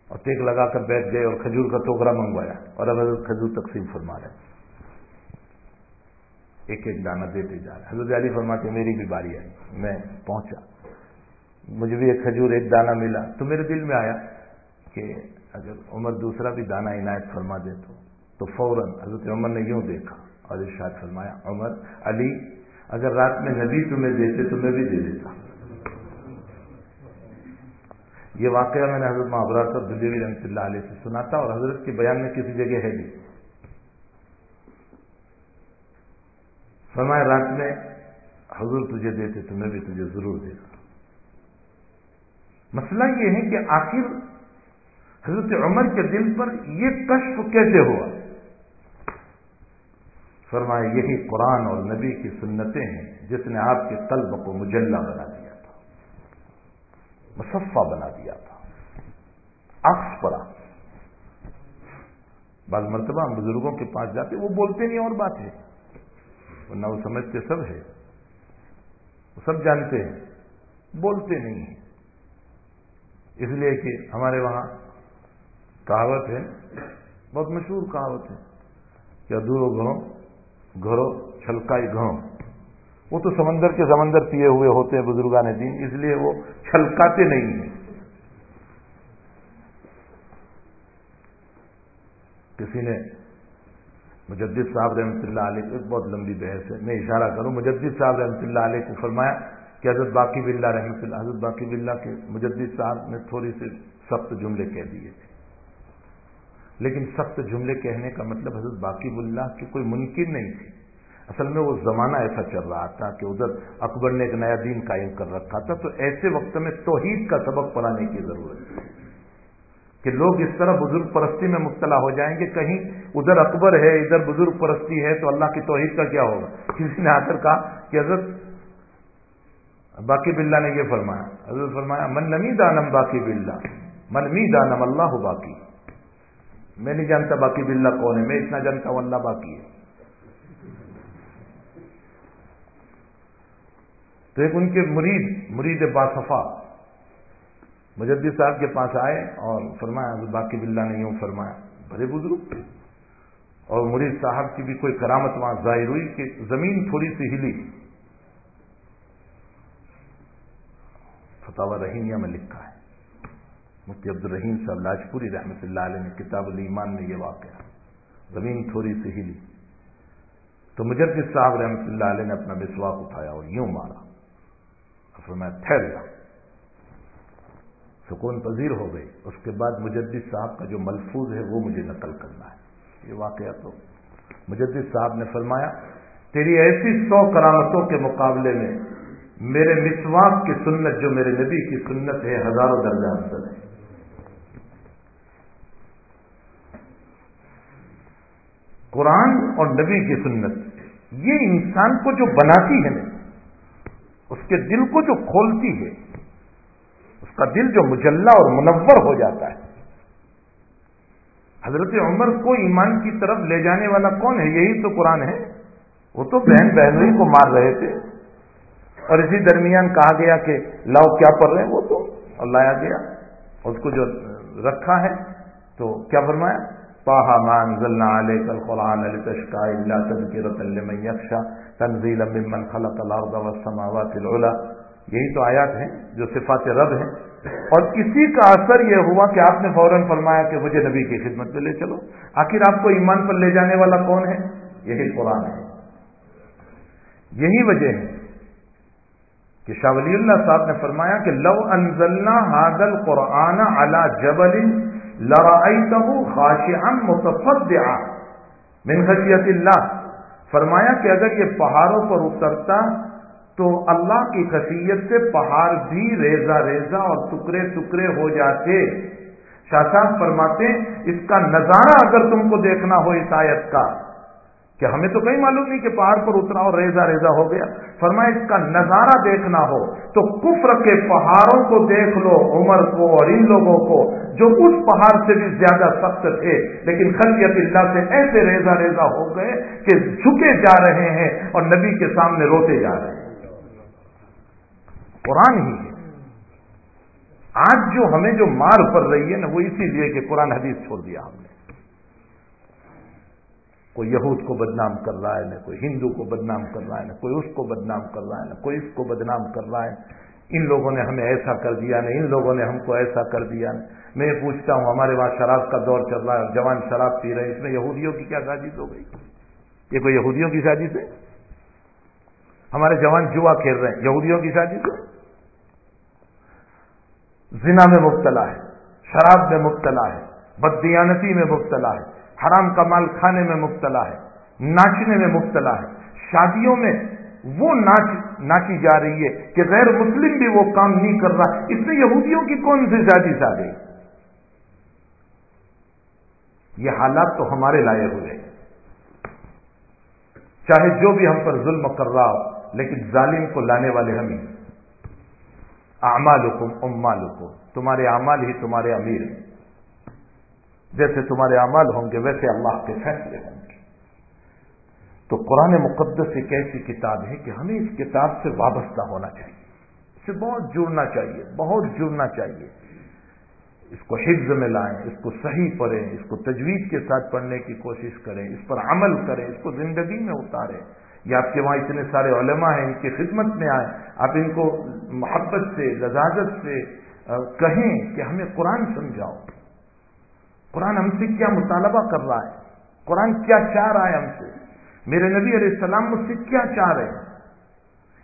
اور ٹیک لگا کر بیٹھ گئے اور کھجور کا ٹوکرا منگوایا۔ اور اب حضرت کھجور تقسیم فرما رہے ایک ایک دانہ دیتے جا رہے حضرت علی فرماتے میری بھی باری آئی میں پہنچا۔ مجھے بھی ایک کھجور، ایک دانہ ملا۔ تو میرے دل میں آیا کہ اگر عمر دوسرا بھی دانہ عنایت فرما دے تو تو فوراً حضرت عمر نے یوں دیکھا اور ارشاد فرمایا، عمر، علی، اگر رات میں نبی تمہیں دیتے تو میں بھی دے دیتا۔ یہ واقعہ میں نے حضرت محبرات اور دلیوی رحمۃ اللہ علیہ سے سنا تھا اور حضرت کے بیان میں کسی جگہ ہے بھی فرمایا، رات میں حضور تجھے دیتے تو میں بھی تجھے ضرور دیتا۔ مسئلہ یہ ہے کہ آخر حضرت عمر کے دل پر یہ کشف کیسے ہوا؟ فرمایا، یہی قرآن اور نبی کی سنتیں ہیں، جس نے آپ کے قلب کو مجلہ بنا دیا تھا، مصفہ بنا دیا تھا، عکس پڑا بعض مرتبہ ہم بزرگوں کے پاس جاتے وہ بولتے نہیں اور بات ہے، ورنہ وہ سمجھتے سب ہے وہ سب جانتے ہیں، بولتے نہیں ہیں۔ اس لیے کہ ہمارے وہاں کہاوت ہے، بہت مشہور کہاوت ہے۔ کہ ادھورو گھروں گھروں چھلکائی گھروں وہ تو سمندر کے سمندر پیے ہوئے ہوتے ہیں بزرگان دین، اس لیے وہ چھلکاتے نہیں ہیں۔ کسی نے مجدد صاحب رحمۃ اللہ علیہ ایک بہت لمبی بحث ہے، میں اشارہ کروں، مجدد صاحب رحمۃ اللہ علیہ کو فرمایا کہ حضرت باقی بلّہ رحمۃ اللہ، حضرت باقی بلّہ کے مجدد صاحب نے تھوڑی سی سخت جملے کہہ دیے۔ تھے لیکن سخت جملے کہنے کا مطلب حضرت باقی اللہ کی کوئی منکر نہیں تھی۔ اصل میں وہ زمانہ ایسا چل رہا تھا کہ ادھر اکبر نے ایک نیا دین قائم کر رکھا تھا، تو ایسے وقت میں توحید کا سبق پڑھانے کی ضرورت تھی۔ کہ لوگ اس طرح بزرگ پرستی میں مبتلا ہو جائیں گے، کہیں ادھر اکبر ہے، ادھر بزرگ پرستی ہے، تو اللہ کی توحید کا کیا ہوگا؟ کسی نے آ کر کہا کہ حضرت باقی بلّہ نے یہ فرمایا، حضرت فرمایا، من نمی دانم باقی بلّہ من می دانم اللہ باقی میں نہیں جانتا باقی بلّہ کون ہے، میں اتنا جانتا ہوں اللہ باقی ہے۔ تو ایک ان کے مرید مرید باصفا، مجدد صاحب کے پاس آئے اور فرمایا باقی بلّہ نے یوں فرمایا، بڑے بزرگ۔ اور مرید صاحب کی بھی کوئی کرامت وہاں ظاہر ہوئی کہ زمین تھوڑی سی ہلی۔ فتح رحیمیہ میں لکھا ہے۔ مفتی عبد الرحیم صاحب لاجپوری رحمۃ اللہ علیہ نے کتاب الایمان میں یہ واقعہ زمین تھوڑی سی ہلی۔ تو مجدد صاحب رحمۃ اللہ علیہ نے اپنا مسواک اٹھایا اور یوں مارا۔ میں ٹھہر گیا سکون پذیر ہو گئی۔ اس کے بعد مجدد صاحب کا جو ملفوظ ہے، وہ مجھے نقل کرنا ہے۔ یہ واقعہ تو مجدد صاحب نے فرمایا، تیری ایسی سو کرامتوں کے مقابلے میں میرے مسواک کی سنت، جو میرے نبی کی سنت ہے، ہزاروں درجہ افضل ہے قرآن اور نبی کی سنت۔ یہ انسان کو جو بناتی ہے نا اس کے دل کو جو کھولتی ہے، اس کا دل جو مجلہ اور منور ہو جاتا ہے۔ حضرت عمر کو ایمان کی طرف لے جانے والا کون ہے؟ یہی تو قرآن ہے۔ وہ تو بہن بہنوئی کو مار رہے تھے۔ اور اسی درمیان کہا گیا کہ لاؤ کیا پڑھ رہے ہیں؟ وہ تو اور لایا گیا۔ اس کو جو رکھا ہے، تو کیا فرمایا؟ پاہا مان ذلنا علیہ کل قرآن علی تشکا لمن یکشا تنزیل ممن خلق الارض والسماوات العلا یہی تو آیات ہیں جو صفات رب ہیں۔ اور اسی کا اثر یہ ہوا کہ آپ نے فوراً فرمایا کہ مجھے نبی کی خدمت میں لے چلو۔ آخر آپ کو ایمان پر لے جانے والا کون ہے؟ یہی قرآن ہے۔ یہی وجہ ہے کہ شاہ ولی اللہ صاحب نے فرمایا کہ لو انزلنا حاضل قرآن علی جبل لرائیتہو خاشعا متصدعا من خشیت اللہ فرمایا کہ اگر یہ پہاڑوں پر اترتا تو اللہ کی خصیت سے پہاڑ بھی ریزا ریزا اور ٹکڑے ٹکڑے ہو جاتے۔ شاہ صاحب فرماتے اس کا نظارہ اگر تم کو دیکھنا ہو اس آیت کا، کہ ہمیں تو کہیں معلوم نہیں کہ پہاڑ پر اترا اور ریزا ریزا ہو گیا۔ فرمایا، اس کا نظارہ دیکھنا ہو تو کفر کے پہاڑوں کو دیکھ لو، عمر کو اور ان لوگوں کو۔ جو اس پہاڑ سے بھی زیادہ سخت تھے، لیکن خلیت اللہ سے ایسے ریزا ریزا ہو گئے کہ جھکے جا رہے ہیں اور نبی کے سامنے روتے جا رہے ہیں۔ قرآن ہی ہے۔ آج جو ہمیں جو مار پڑ رہی ہے نا، وہ اسی لیے کہ قرآن حدیث چھوڑ دیا ہم نے۔ کوئی یہود کو بدنام کر رہا ہے، نہ کوئی ہندو کو بدنام کر رہا ہے، نہ کوئی اس کو بدنام کر رہا ہے، نہ کوئی اس کو بدنام کر رہا ہے۔ ان لوگوں نے ہمیں ایسا کر دیا نہ ان لوگوں نے ہم کو ایسا کر دیا میں یہ پوچھتا ہوں، ہمارے وہاں شراب کا دور چل رہا ہے، جوان شراب پی رہے ہیں، اس میں یہودیوں کی کیا سازش ہو گئی؟ یہ کوئی یہودیوں کی سازش ہے؟ ہمارے جوان جوا کھیل رہے ہیں، یہودیوں کی سازش ہے؟ زنا میں مبتلا ہے، شراب میں مبتلا ہے بدیانتی میں مبتلا ہے، حرام کا مال کھانے میں مبتلا ہے، ناچنے میں مبتلا ہے، شادیوں میں وہ ناچ، ناچی جا رہی ہے کہ غیر مسلم بھی وہ کام نہیں کر رہا۔ اس میں یہودیوں کی کون سی شادی گئی یہ حالات تو ہمارے لائے ہوئے۔ چاہے جو بھی ہم پر ظلم کر رہا ہو، لیکن ظالم کو لانے والے ہم ہی۔ اعمال حکم امال حکم تمہارے اعمال ہی تمہارے امیر ہیں۔ جیسے تمہارے اعمال ہوں گے، ویسے اللہ کے فیصلے ہوں گے۔ تو قرآن مقدس ایک ایسی کتاب ہے کہ ہمیں اس کتاب سے وابستہ ہونا چاہیے، اس سے بہت جڑنا چاہیے، بہت جڑنا چاہیے۔ اس کو حفظ میں لائیں، اس کو صحیح پڑھیں، اس کو تجویز کے ساتھ پڑھنے کی کوشش کریں، اس پر عمل کریں، اس کو زندگی میں اتاریں۔ یا آپ کے وہاں اتنے سارے علماء ہیں، ان کی خدمت میں آئیں۔ آپ ان کو محبت سے، لذاذت سے کہیں کہ ہمیں قرآن سمجھاؤ۔ قرآن ہم سے کیا مطالبہ کر رہا ہے؟ قرآن کیا چاہ رہا ہے ہم سے؟ میرے نبی علیہ السلام مجھ سے کیا چاہ رہے ہیں؟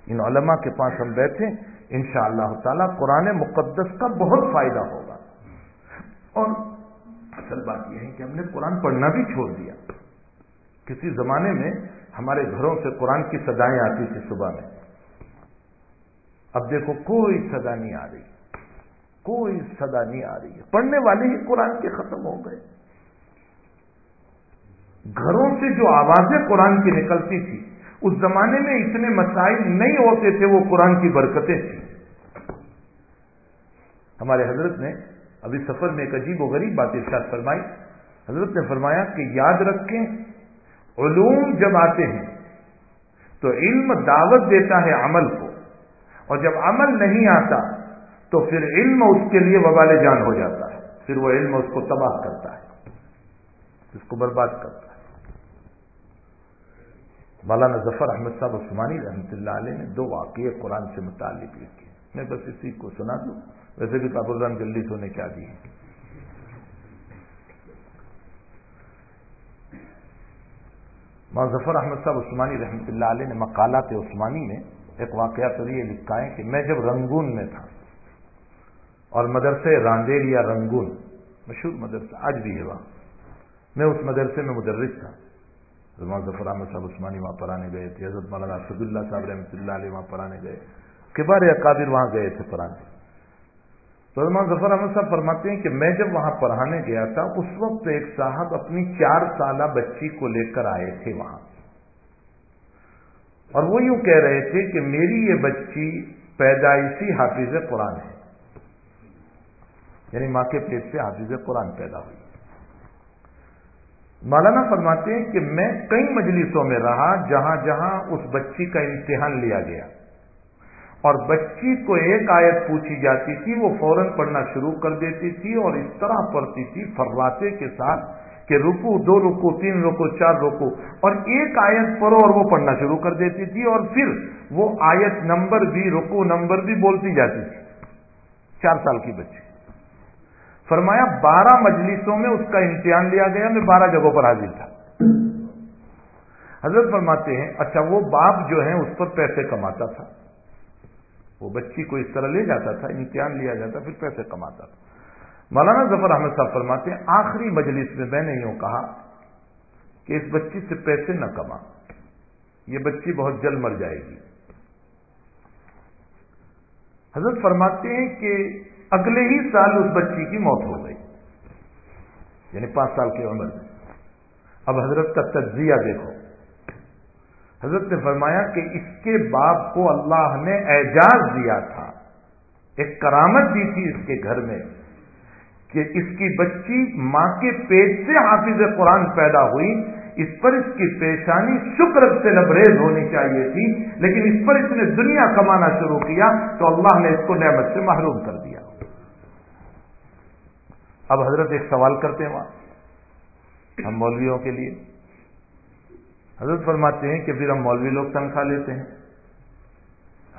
ان علماء کے پاس ہم بیٹھے ان شاء اللہ تعالی قرآن مقدس کا بہت فائدہ ہوگا۔ اور اصل بات یہ ہے کہ ہم نے قرآن پڑھنا بھی چھوڑ دیا۔ کسی زمانے میں ہمارے گھروں سے قرآن کی سدائیں آتی تھی صبح میں۔ اب دیکھو، کوئی سدا نہیں آ رہی۔ کوئی صدا نہیں آ رہی۔ ہے پڑھنے والے ہی قرآن کے ختم ہو گئے۔ گھروں سے جو آوازیں قرآن کی نکلتی تھی، اس زمانے میں اتنے مسائل نہیں ہوتے تھے، وہ قرآن کی برکتیں تھیں۔ ہمارے حضرت نے ابھی سفر میں ایک عجیب و غریب بات ارشاد فرمائی۔ حضرت نے فرمایا کہ یاد رکھیں، علوم جب آتے ہیں تو علم دعوت دیتا ہے عمل کو، اور جب عمل نہیں آتا تو پھر علم اس کے لیے وبال جان ہو جاتا ہے۔ پھر وہ علم اس کو تباہ کرتا ہے، اس کو برباد کرتا ہے۔ مولانا ظفر احمد صاحب عثمانی رحمۃ اللہ علیہ نے دو واقعے قرآن سے متعلق لکھے میں بس اسی کو سنا دوں۔ ویسے بھی پاکستان جلدی سونے کیا دی ہے ظفر احمد صاحب عثمانی رحمۃ اللہ علیہ نے مقالات عثمانی میں ایک واقعہ تو یہ لکھا ہے کہ میں جب رنگون میں تھا اور مدرسے راندیر یا رنگون، مشہور مدرسہ، آج بھی ہے وہاں۔ میں اس مدرسے میں مدرس تھا۔ زمان ظفر احمد صاحب عثمانی وہاں پڑھانے گئے تھے، حضرت مولانا اسد اللہ صاحب رحمۃ اللہ علیہ وہاں پڑھانے گئے۔ کبار اکابر وہاں گئے تھے پڑھانے تو زمان ظفر احمد صاحب فرماتے ہیں کہ میں جب وہاں پڑھانے گیا تھا، اس وقت ایک صاحب اپنی چار سالہ بچی کو لے کر آئے تھے وہاں۔ اور وہ یوں کہہ رہے تھے کہ میری یہ بچی پیدائشی حافظ قرآن ہے۔ یعنی ماں کے پیٹ سے حافظ قرآن پیدا ہوئی۔ مولانا فرماتے ہیں کہ میں کئی مجلسوں میں رہا جہاں جہاں اس بچی کا امتحان لیا گیا۔ اور بچی کو ایک آیت پوچھی جاتی تھی، وہ فوراً پڑھنا شروع کر دیتی تھی اور اس طرح پڑھتی تھی فرواتے کے ساتھ کہ رکو دو رکو تین رکو چار رکو اور ایک آیت پڑھو اور وہ پڑھنا شروع کر دیتی تھی اور پھر وہ آیت نمبر بھی رکو نمبر بھی بولتی جاتی تھی۔ چار سال کی بچی۔ فرمایا بارہ مجلسوں میں اس کا امتحان لیا گیا، میں بارہ جگہوں پر حاضر تھا۔ حضرت فرماتے ہیں اچھا وہ باپ جو ہے اس پر پیسے کماتا تھا۔ وہ بچی کو اس طرح لے جاتا تھا، امتحان لیا جاتا، پھر پیسے کماتا تھا۔ مولانا ظفر احمد صاحب فرماتے ہیں، آخری مجلس میں میں نے یوں کہا کہ اس بچی سے پیسے نہ کما، یہ بچی بہت جلد مر جائے گی۔ حضرت فرماتے ہیں کہ اگلے ہی سال اس بچی کی موت ہو گئی۔ یعنی پانچ سال کی عمر۔ میں اب حضرت کا تجزیہ دیکھو۔ حضرت نے فرمایا کہ اس کے باپ کو اللہ نے اعجاز دیا تھا، ایک کرامت دی تھی اس کے گھر میں کہ اس کی بچی ماں کے پیٹ سے حافظ قرآن پیدا ہوئی، اس پر اس کی پیشانی شکر سے لبریز ہونی چاہیے تھی، لیکن اس پر اس نے دنیا کمانا شروع کیا تو اللہ نے اس کو نعمت سے محروم کر دیا۔ اب حضرت ایک سوال کرتے ہیں وہاں، ہم مولویوں کے لیے۔ حضرت فرماتے ہیں کہ پھر ہم مولوی لوگ تنخواہ لیتے ہیں۔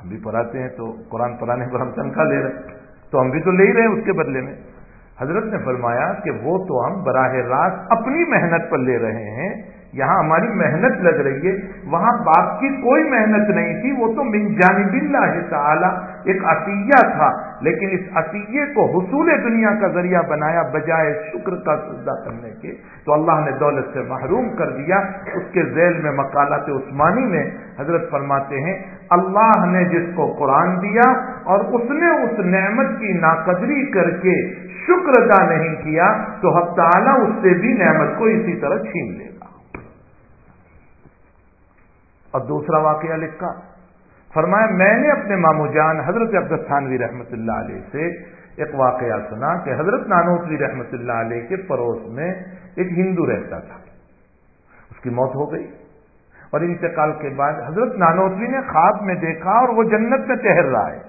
ہم بھی پڑھاتے ہیں تو قرآن پڑھانے پر ہم تنخواہ لے رہے ہیں۔ تو ہم بھی تو لے ہی رہے ہیں اس کے بدلے میں۔ حضرت نے فرمایا کہ وہ تو ہم براہ راست اپنی محنت پر لے رہے ہیں۔ یہاں ہماری محنت لگ رہی ہے۔ وہاں باپ کی کوئی محنت نہیں تھی، وہ تو من جانب اللہ تعالی ایک عطیہ تھا، لیکن اس عطیے کو حصول دنیا کا ذریعہ بنایا بجائے شکر کا سجدہ کرنے کے، تو اللہ نے دولت سے محروم کر دیا۔ اس کے ذیل میں مکالات عثمانی میں حضرت فرماتے ہیں، اللہ نے جس کو قرآن دیا اور اس نے اس نعمت کی ناقدری کر کے شکر ادا نہیں کیا، تو حق تعالیٰ اس سے بھی نعمت کو اسی طرح چھین لے گا۔ اور دوسرا واقعہ لکھا فرمایا، میں نے اپنے مامو جان حضرت عبدالستانوی رحمت اللہ علیہ سے ایک واقعہ سنا کہ حضرت نانوتوی رحمت اللہ علیہ کے پڑوس میں ایک ہندو رہتا تھا۔ اس کی موت ہو گئی۔ اور انتقال کے بعد حضرت نانوتوی نے خواب میں دیکھا اور وہ جنت میں ٹہر رہا ہے۔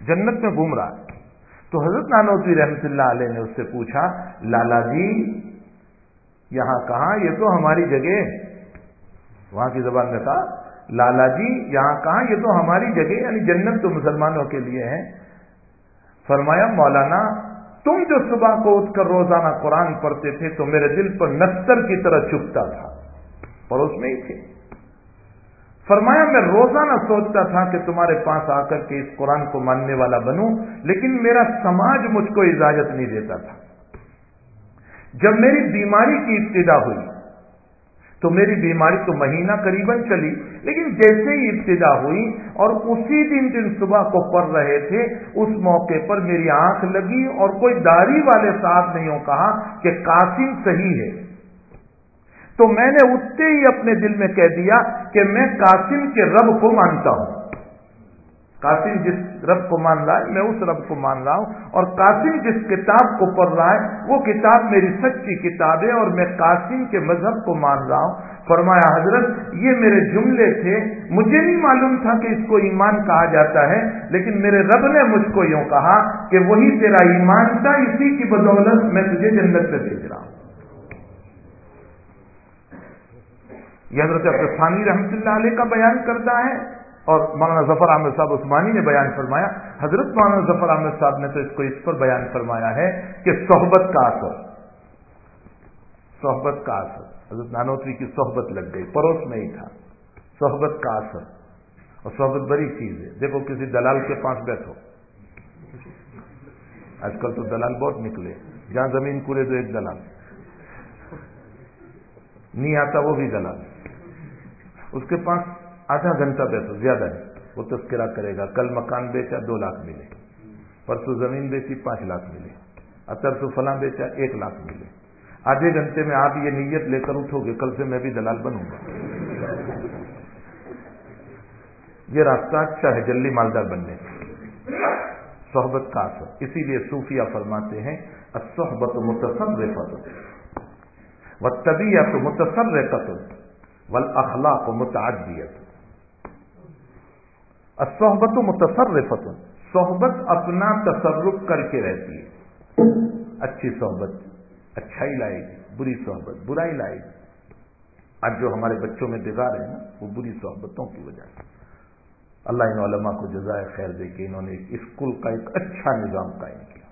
جنت میں گھوم رہا ہے۔ تو حضرت نانوتوی رحمت اللہ علیہ نے اس سے پوچھا، لالا جی یہاں کہاں؟ یہ تو ہماری جگہ وہاں کی زبان میں کہا، لالا جی یہاں کہاں؟ یہ تو ہماری جگہ یعنی جنت تو مسلمانوں کے لیے ہے۔ فرمایا، مولانا، تم جو صبح کو اٹھ کر روزانہ قرآن پڑھتے تھے، تو میرے دل پر نستر کی طرح چپتا تھا۔ پڑوس میں ہی تھے۔ فرمایا، میں روزانہ سوچتا تھا کہ تمہارے پاس آ کر کے اس قرآن کو ماننے والا بنوں، لیکن میرا سماج مجھ کو اجازت نہیں دیتا تھا۔ جب میری بیماری کی ابتدا ہوئی تو میری بیماری تو مہینہ قریب چلی، لیکن جیسے ہی ابتدا ہوئی اور اسی دن جن صبح کو پڑھ رہے تھے، اس موقع پر میری آنکھ لگی اور کوئی داری والے صاحب نہیں کہا کہ قاسم صحیح ہے۔ تو میں نے اٹھتے ہی اپنے دل میں کہہ دیا کہ میں قاسم کے رب کو مانتا ہوں۔ قاسم جس رب کو مان رہا ہے، میں اس رب کو مان رہا ہوں، اور قاسم جس کتاب کو پڑھ رہا ہے، وہ کتاب میری سچی کتاب ہے، اور میں قاسم کے مذہب کو مان رہا ہوں۔ فرمایا، حضرت، یہ میرے جملے تھے۔ مجھے نہیں معلوم تھا کہ اس کو ایمان کہا جاتا ہے، لیکن میرے رب نے مجھ کو یوں کہا کہ وہی تیرا ایمان تھا، اسی کی بدولت میں تجھے جنت سے بھیج رہا ہوں۔ یہ حضرت فانی رحمت اللہ علیہ کا بیان کرتا ہے۔ اور مولانا ظفر احمد صاحب عثمانی نے بیان فرمایا، حضرت مولانا ظفر احمد صاحب نے تو اس کو اس پر بیان فرمایا ہے کہ صحبت کا اثر، صحبت کا اثر۔ حضرت نانوتری کی صحبت لگ گئی، پڑوس میں ہی تھا۔ صحبت کا اثر۔ اور صحبت بڑی چیز ہے۔ دیکھو کسی دلال کے پاس بیٹھو۔ آج کل تو دلال بہت نکلے۔ جہاں زمین پورے تو ایک دلال۔ نہیں آتا وہ بھی دلال۔ اس کے پاس آدھا گھنٹہ بیٹھو زیادہ ہے۔ وہ تذکرہ کرے گا۔ کل مکان بیچا، دو لاکھ ملے۔ پرسوں زمین بیچی، پانچ لاکھ ملے۔ اتر تو فلاں بیچا، ایک لاکھ ملے۔ آدھے گھنٹے میں آپ یہ نیت لے کر اٹھو گے، کل سے میں بھی دلال بنوں گا۔ یہ راستہ اچھا ہے جلدی مالدار بننے کا۔ صحبت کا اثر۔ اسی لیے صوفیہ فرماتے ہیں صحبت متصر فتح و طبیعت متصر قتل ول اخلاق متعدیت صحبت و متصرفت صحبت اپنا تصرف کر کے رہتی ہے. اچھی صحبت، اچھائی لائے گی، بری صحبت، برائی لائے گی. آج جو ہمارے بچوں میں بگاڑ ہے نا، وہ بری صحبتوں کی وجہ سے. اللہ ان علماء کو جزائے خیر دے کے انہوں نے اسکول کا ایک اچھا نظام قائم کیا.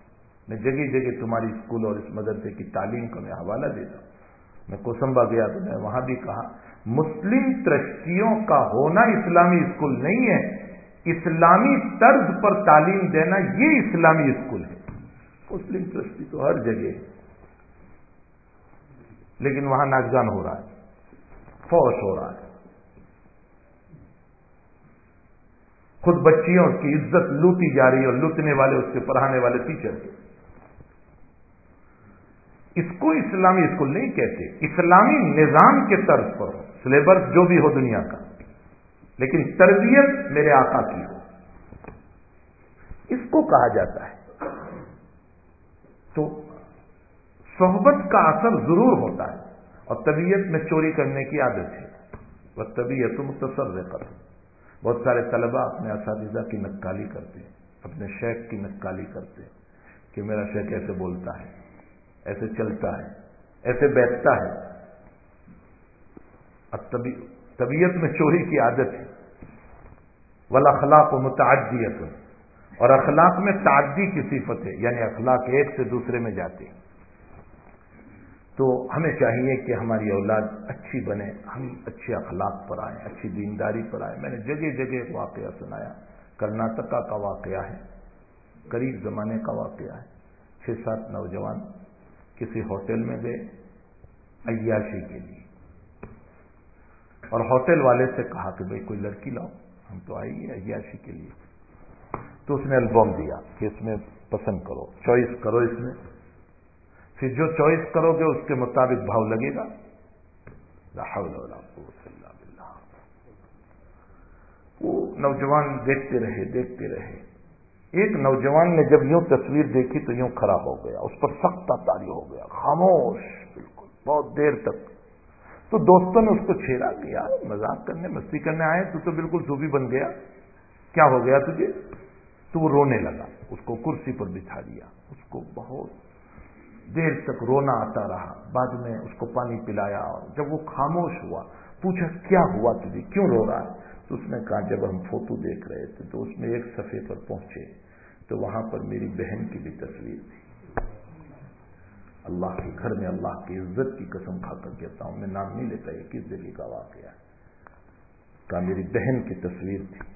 میں جگہ جگہ تمہاری اسکول اور اس مدرسے کی تعلیم کا میں حوالہ دیتا ہوں. میں کوسمبا گیا تو میں وہاں بھی کہا، مسلم ٹرسٹیوں کا ہونا اسلامی اسکول نہیں ہے. اسلامی طرز پر تعلیم دینا یہ اسلامی اسکول ہے۔ مسلم ٹرسٹی تو ہر جگہ لیکن وہاں ناچگان ہو رہا ہے۔ فوش ہو رہا ہے۔ خود بچیوں کی عزت لوٹی جا رہی ہے اور لوٹنے والے اس کے پڑھانے والے ٹیچر اس کو اسلامی اسکول نہیں کہتے اسلامی نظام کے طرز پر سلیبس جو بھی ہو دنیا کا۔ لیکن تربیت میرے آقا کی ہو۔ اس کو کہا جاتا ہے۔ تو صحبت کا اثر ضرور ہوتا ہے اور طبیعت میں چوری کرنے کی عادت ہے۔ وہ طبیعت متصر کر بہت سارے طلبہ اپنے اساتذہ کی نقالی کرتے ہیں، اپنے شیخ کی نقالی کرتے ہیں کہ میرا شیخ ایسے بولتا ہے، ایسے چلتا ہے، ایسے بیٹھتا ہے۔ اب طبیعت میں چوری کی عادت ہے۔ ول اخلاق و متعدیت اور اخلاق میں تعدی کی صفت ہے یعنی اخلاق ایک سے دوسرے میں جاتے تو ہمیں چاہیے کہ ہماری اولاد اچھی بنے، ہم اچھے اخلاق پر آئیں، اچھی دینداری پر آئیں۔ میں نے جگہ جگہ ایک واقعہ سنایا، کرناٹکا کا واقعہ ہے، قریب زمانے کا واقعہ ہے۔ چھ سات نوجوان کسی ہوٹل میں گئے عیاشی کے لیے، اور ہوٹل والے سے کہا کہ بھائی کوئی لڑکی لاؤ۔ ہم تو آئی ہے عیاشی کے لیے۔ تو اس نے البم دیا کہ اس میں پسند کرو، چوائس کرو اس میں۔ پھر جو چوائس کرو گے اس کے مطابق بھاؤ لگے گا۔ وہ نوجوان دیکھتے رہے دیکھتے رہے۔ ایک نوجوان نے جب یوں تصویر دیکھی تو یوں کھڑا ہو گیا، اس پر سخت تاری ہو گیا، خاموش، بالکل، بہت دیر تک۔ تو دوستوں نے اس کو چھیڑا کیا، مذاق کرنے، مستی کرنے آئے، تو تو بالکل صوفی بن گیا۔ کیا ہو گیا تجھے؟ تو وہ رونے لگا، اس کو کرسی پر بچھا دیا، اس کو بہت دیر تک رونا آتا رہا۔ بعد میں اس کو پانی پلایا اور جب وہ خاموش ہوا، پوچھا، کیا ہوا تجھے؟ کیوں رو رہا ہے؟ تو اس نے کہا، جب ہم فوٹو دیکھ رہے تھے تو اس میں ایک صفحے پر پہنچے، تو وہاں پر میری بہن کی بھی تصویر تھی۔ اللہ کے گھر میں اللہ کی عزت کی قسم کھا کر کہتا ہوں، میں نام نہیں لیتا یہ کس جگہ کا واقعہ ہے۔ کہا، میری بہن کی تصویر تھی۔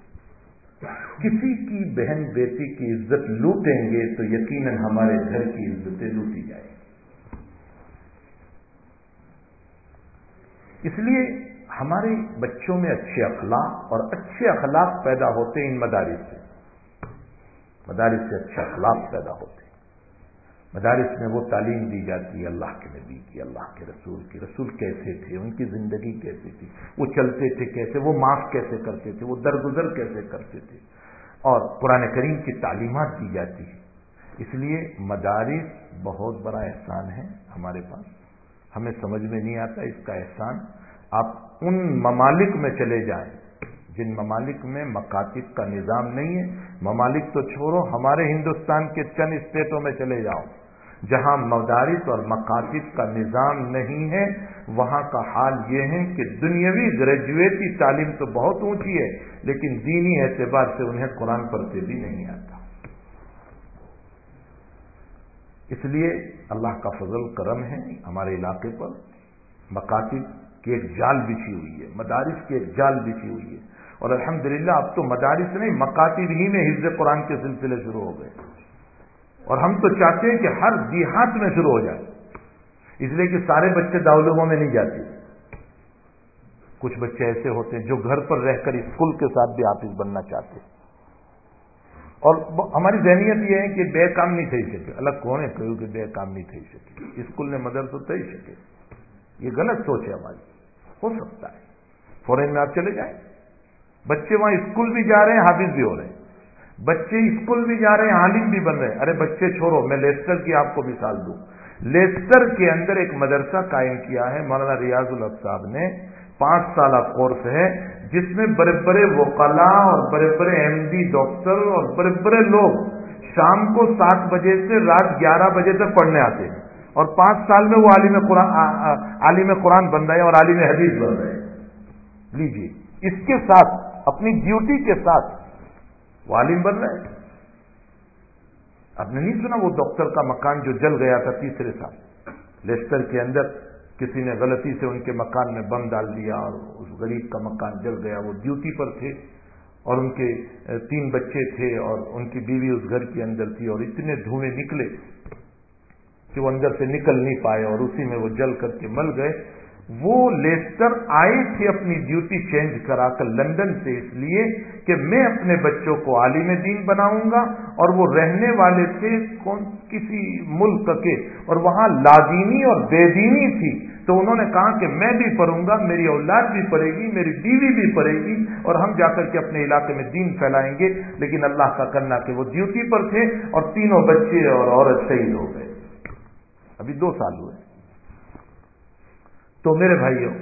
کسی کی بہن بیٹی کی عزت لوٹیں گے تو یقیناً ہمارے گھر کی عزتیں لوٹی جائیں۔ اس لیے ہمارے بچوں میں اچھے اخلاق اور اچھے اخلاق پیدا ہوتے ہیں ان مدارس سے۔ مدارس سے اچھے اخلاق پیدا ہوتے ہیں۔ مدارس میں وہ تعلیم دی جاتی ہے اللہ کے نبی کی، اللہ کے رسول کی۔ رسول کیسے تھے؟ ان کی زندگی کیسے تھی؟ وہ چلتے تھے کیسے؟ وہ معاف کیسے کرتے تھے؟ وہ درگزر کیسے کرتے تھے؟ اور قرآن کریم کی تعلیمات دی جاتی ہے اس لیے مدارس بہت بڑا احسان ہے ہمارے پاس۔ ہمیں سمجھ میں نہیں آتا اس کا احسان۔ آپ ان ممالک میں چلے جائیں جن ممالک میں مکاتب کا نظام نہیں ہے۔ ممالک تو چھوڑو، ہمارے ہندوستان کے چند اسٹیٹوں میں چلے جاؤ۔ جہاں مدارس اور مکاتب کا نظام نہیں ہے، وہاں کا حال یہ ہے کہ دنیاوی گریجویٹی تعلیم تو بہت اونچی ہے، لیکن دینی اعتبار سے انہیں قرآن پڑھتے بھی نہیں آتا۔ اس لیے اللہ کا فضل کرم ہے ہمارے علاقے پر۔ مکاتب کی ایک جال بچھی ہوئی ہے، مدارس کی ایک جال بچھی ہوئی ہے۔ اور الحمدللہ، اب تو مدارس نہیں مکاتب ہی میں حفظ قرآن کے سلسلے شروع ہو گئے۔ اور ہم تو چاہتے ہیں کہ ہر دیہات میں شروع ہو جائے۔ اس لیے کہ سارے بچے داولوگوں میں نہیں جاتے۔ کچھ بچے ایسے ہوتے ہیں جو گھر پر رہ کر اسکول کے ساتھ بھی آفس بننا چاہتے ہیں۔ اور ہماری ذہنیت یہ ہے کہ بے کام نہیں تھے سکے الگ کون ہے؟ کہ بے کام نہیں تھے سکے اسکول نے مدر تو تھی سکے یہ غلط سوچ ہے ہماری۔ ہو سکتا ہے۔ فورن میں آپ چلے جائیں۔ بچے وہاں اسکول بھی جا رہے ہیں، حافظ بھی ہو رہے ہیں۔ بچے اسکول بھی جا رہے ہیں عالم بھی بن رہے ہیں۔ ارے بچے چھوڑو، میں لیسٹر کی آپ کو مثال دوں۔ لیسٹر کے اندر ایک مدرسہ قائم کیا ہے، مولانا ریاض الحق صاحب نے۔ پانچ سالہ کورس ہے، جس میں بڑے بڑے وکلا اور بڑے بڑے ایم ڈی، ڈاکٹر اور بڑے بڑے لوگ شام کو سات بجے سے رات گیارہ بجے تک پڑھنے آتے ہیں۔ اور پانچ سال میں وہ عالم قرآن عالم قرآن بن رہے ہیں اور عالم حدیث بن رہے ہیں۔ لیجیے اس کے ساتھ، اپنی ڈیوٹی کے ساتھ وہ عالم بن رہے آپ نے نہیں سنا وہ ڈاکٹر کا مکان جو جل گیا تھا تیسرے سال؟ لیسٹر کے اندر کسی نے غلطی سے ان کے مکان میں بم ڈال دیا اور اس غریب کا مکان جل گیا۔ وہ ڈیوٹی پر تھے اور ان کے تین بچے تھے اور ان کی بیوی اس گھر کے اندر تھی اور اتنے دھوئیں نکلے کہ وہ اندر سے نکل نہیں پائے اور اسی میں وہ جل کر کے مل گئے۔ وہ لیسٹر آئے تھے اپنی ڈیوٹی چینج کرا کر لندن سے اس لیے کہ میں اپنے بچوں کو عالم دین بناؤں گا اور وہ رہنے والے تھے کون کسی ملک کے اور وہاں لادینی اور بے دینی تھی۔ تو انہوں نے کہا کہ میں بھی پڑھوں گا، میری اولاد بھی پڑھے گی، میری بیوی بھی پڑھے گی اور ہم جا کر کے اپنے علاقے میں دین پھیلائیں گے۔ لیکن اللہ کا کرنا کہ وہ ڈیوٹی پر تھے اور تینوں بچے اور عورت شہید ہو گئے۔ ابھی دو سال ہوئے۔ تو میرے بھائیوں،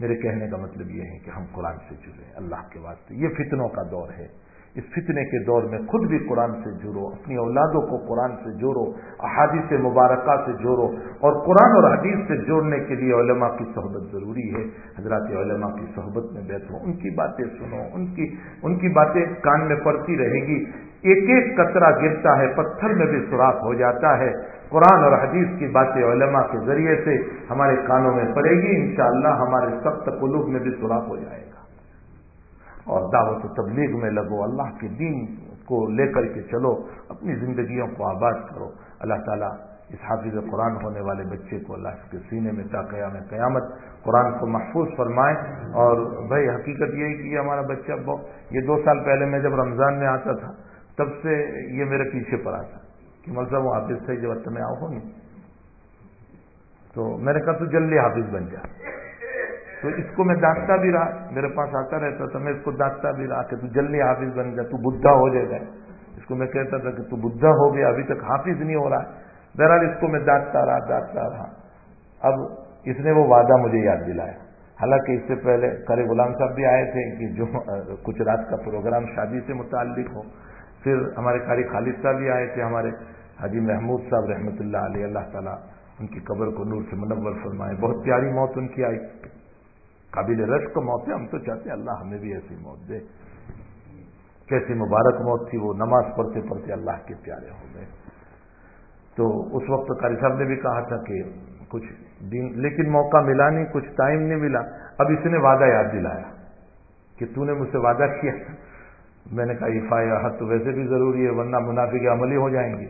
میرے کہنے کا مطلب یہ ہے کہ ہم قرآن سے جڑے اللہ کے واسطے۔ یہ فتنوں کا دور ہے۔ اس فتنے کے دور میں خود بھی قرآن سے جڑو، اپنی اولادوں کو قرآن سے جوڑو، احادیث مبارکہ سے جوڑو۔ اور قرآن اور حدیث سے جوڑنے کے لیے علماء کی صحبت ضروری ہے۔ حضرات علماء کی صحبت میں بیٹھو، ان کی باتیں سنو، ان کی ان کی باتیں کان میں پڑتی رہے گی۔ ایک ایک کترا گرتا ہے، پتھر میں بھی سوراخ ہو جاتا ہے۔ قرآن اور حدیث کی باتیں علماء کے ذریعے سے ہمارے کانوں میں پڑے گی، انشاءاللہ ہمارے سخت قلوب میں بھی سوراخ ہو جائے گا۔ اور دعوت و تبلیغ میں لگو، اللہ کے دین کو لے کر کے چلو، اپنی زندگیوں کو آباد کرو۔ اللہ تعالیٰ اس حافظ قرآن ہونے والے بچے کو اللہ کے سینے میں تا قیام قیامت قرآن کو محفوظ فرمائے۔ اور بھائی، حقیقت یہ ہے کہ یہ ہمارا بچہ یہ دو سال پہلے میں جب رمضان میں آتا تھا، تب سے یہ میرے پیچھے پڑا تھا کہ مطلب وہ حافظ سے جب تمہیں آؤ ہو نہیں تو میں نے کہا تو جلدی حافظ بن جا۔ تو اس کو میں ڈانٹتا بھی رہا، میرے پاس آتا رہتا تھا، میں اس کو ڈانٹتا بھی رہا کہ تو جلدی حافظ بن جا، تو بدھا ہو جائے گا۔ اس کو میں کہتا تھا کہ تو بدھا ہو گیا، ابھی تک حافظ نہیں ہو رہا۔ بہرحال اس کو میں ڈانٹتا رہا ڈانٹتا رہا۔ اب اس نے وہ وعدہ مجھے یاد دلایا۔ حالانکہ اس سے پہلے کرے غلام صاحب بھی آئے تھے کہ جو کچھ رات کا پروگرام شادی سے متعلق ہو۔ پھر ہمارے قاری خالد صاحب بھی آئے تھے، ہمارے حاجی محمود صاحب رحمۃ اللہ علیہ، اللہ تعالیٰ ان کی قبر کو نور سے منور فرمائے۔ بہت پیاری موت ان کی آئی۔ قابل رش کو موت ہے، ہم تو چاہتے ہیں اللہ ہمیں بھی ایسی موت دے۔ کیسی مبارک موت تھی، وہ نماز پڑھتے پڑھتے اللہ کے پیارے ہو گئے۔ تو اس وقت قاری صاحب نے بھی کہا تھا کہ کچھ دن، لیکن موقع ملا نہیں، کچھ ٹائم نہیں ملا۔ اب اس نے وعدہ یاد دلایا کہ تو نے مجھ سے وعدہ کیا۔ میں نے کہا افا حد تو ویسے بھی ضروری ہے، ورنہ منافع عملی ہو جائیں گے۔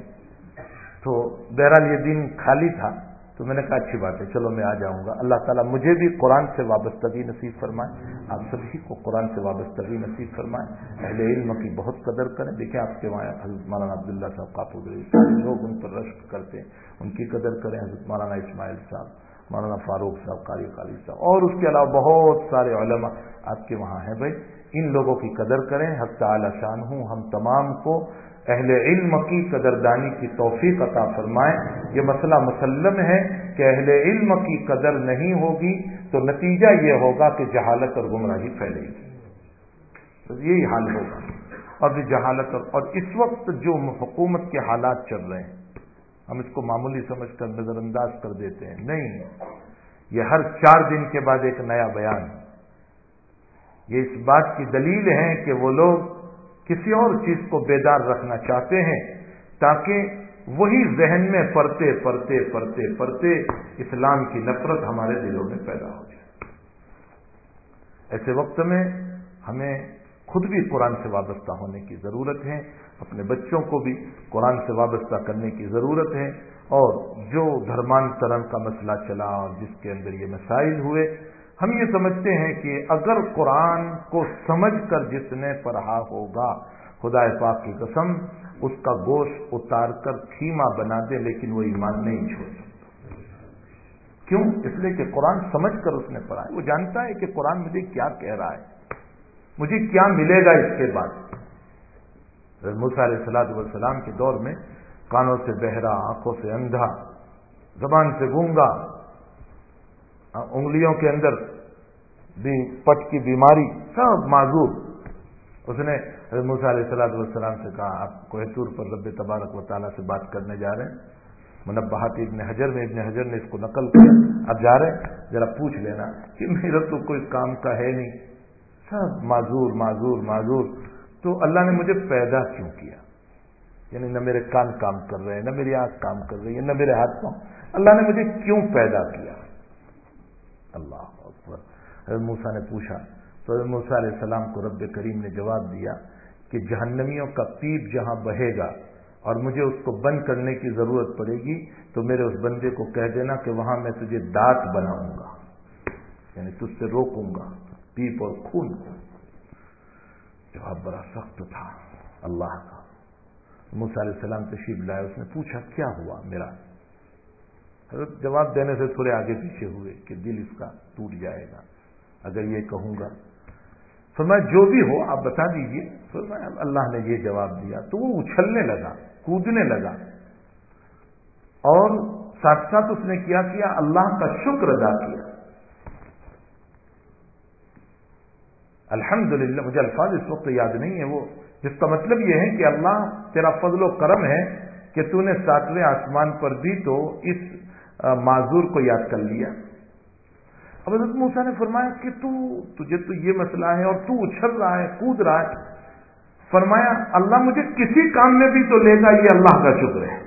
تو بہرحال یہ دن خالی تھا، تو میں نے کہا اچھی بات ہے، چلو میں آ جاؤں گا۔ اللہ تعالیٰ مجھے بھی قرآن سے وابستگی نصیب فرمائے، آپ سبھی کو قرآن سے وابستگی نصیب فرمائے۔ اہل علم کی بہت قدر کریں۔ دیکھیں آپ کے وہاں حضرت مولانا عبداللہ صاحب کاپود لوگ ان پر رشک کرتے ہیں، ان کی قدر کریں۔ حضرت مولانا اسماعیل صاحب، مولانا فاروق صاحب، قاری قاری صاحب، اور اس کے علاوہ بہت سارے علماء آپ کے وہاں ہیں بھائی۔ ان لوگوں کی قدر کریں، حق تعالی شان ہوں، ہم تمام کو اہل علم کی قدردانی کی توفیق عطا فرمائیں۔ یہ مسئلہ مسلم ہے کہ اہل علم کی قدر نہیں ہوگی تو نتیجہ یہ ہوگا کہ جہالت اور گمراہی پھیلے گی۔ تو یہی حال ہوگا۔ اور یہ جہالت اور اور اس وقت جو حکومت کے حالات چل رہے ہیں، ہم اس کو معمولی سمجھ کر نظر انداز کر دیتے ہیں۔ نہیں، یہ ہر چار دن کے بعد ایک نیا بیان۔ ہے یہ اس بات کی دلیل ہے کہ وہ لوگ کسی اور چیز کو بیدار رکھنا چاہتے ہیں تاکہ وہی ذہن میں پڑھتے پڑھتے پڑھتے پڑھتے اسلام کی نفرت ہمارے دلوں میں پیدا ہو جائے۔ ایسے وقت میں ہمیں خود بھی قرآن سے وابستہ ہونے کی ضرورت ہے، اپنے بچوں کو بھی قرآن سے وابستہ کرنے کی ضرورت ہے اور جو دھرمانترن کا مسئلہ چلا اور جس کے اندر یہ مسائل ہوئے ہم یہ سمجھتے ہیں کہ اگر قرآن کو سمجھ کر جس نے پڑھا ہوگا خدا پاک کی قسم، اس کا گوشت اتار کر کھیما بنا دے، لیکن وہ ایمان نہیں چھوڑ سکتا۔ کیوں؟ اس لیے کہ قرآن سمجھ کر اس نے پڑھا ہے۔ وہ جانتا ہے کہ قرآن مجھے کیا کہہ رہا ہے۔ مجھے کیا ملے گا اس کے بعد؟ علیہ السلاط والسلام کے دور میں کانوں سے بہرا، آنکھوں سے اندھا، زبان سے گونگا انگلیوں کے اندر بھی پٹ کی بیماری سب معذور۔ اس نے موسیٰ علیہ السلاۃ والسلام سے کہا آپ کوہتور پر رب تبارک و تعالیٰ سے بات کرنے جا رہے ہیں۔ منبہات ابن حجر میں ابن حجر نے اس کو نقل کیا۔ اب جا رہے ہیں ذرا پوچھ لینا کہ میرا تو کوئی کام کا ہے نہیں۔ سب معذور معذور معذور۔ تو اللہ نے مجھے پیدا کیوں کیا؟ یعنی نہ میرے کان کام کر رہے ہیں نہ میری آنکھ کام کر رہی ہے نہ میرے ہاتھ پاؤں۔ اللہ نے مجھے کیوں پیدا کیا؟ اللہ اکبر۔ حضرت موسا نے پوچھا، تو حضرت موسا علیہ السلام کو رب کریم نے جواب دیا کہ جہنمیوں کا پیپ جہاں بہے گا اور مجھے اس کو بند کرنے کی ضرورت پڑے گی، تو میرے اس بندے کو کہہ دینا کہ وہاں میں تجھے دانت بناؤں گا یعنی تجھ سے روکوں گا، پیپ اور خون کو۔ جواب بڑا سخت تھا اللہ کا۔ موسا علیہ السلام تشریف لایا اس نے پوچھا، کیا ہوا میرا؟ حضرت جواب دینے سے تھوڑے آگے پیچھے ہوئے کہ دل اس کا ٹوٹ جائے گا، اگر یہ کہوں گا۔ فرمایا، جو بھی ہو، آپ بتا دیجیے۔ فرمایا، اللہ نے یہ جواب دیا۔ تو وہ اچھلنے لگا، کودنے لگا۔ اور ساتھ ساتھ اس نے کیا کیا، اللہ کا شکر ادا کیا۔ الحمد مجھے الفاظ اس وقت یاد نہیں ہے وہ، جس کا مطلب یہ ہے کہ اللہ تیرا فضل و کرم ہے کہ تو نے ساتویں آسمان پر بھی تو اس معذور کو یاد کر لیا۔ اب حضرت موسا نے فرمایا کہ تو، تجھے تو یہ مسئلہ ہے اور تو اچھل رہا ہے، کود رہا ہے۔ فرمایا، اللہ مجھے کسی کام میں بھی تو لے گا، یہ اللہ کا شکر ہے۔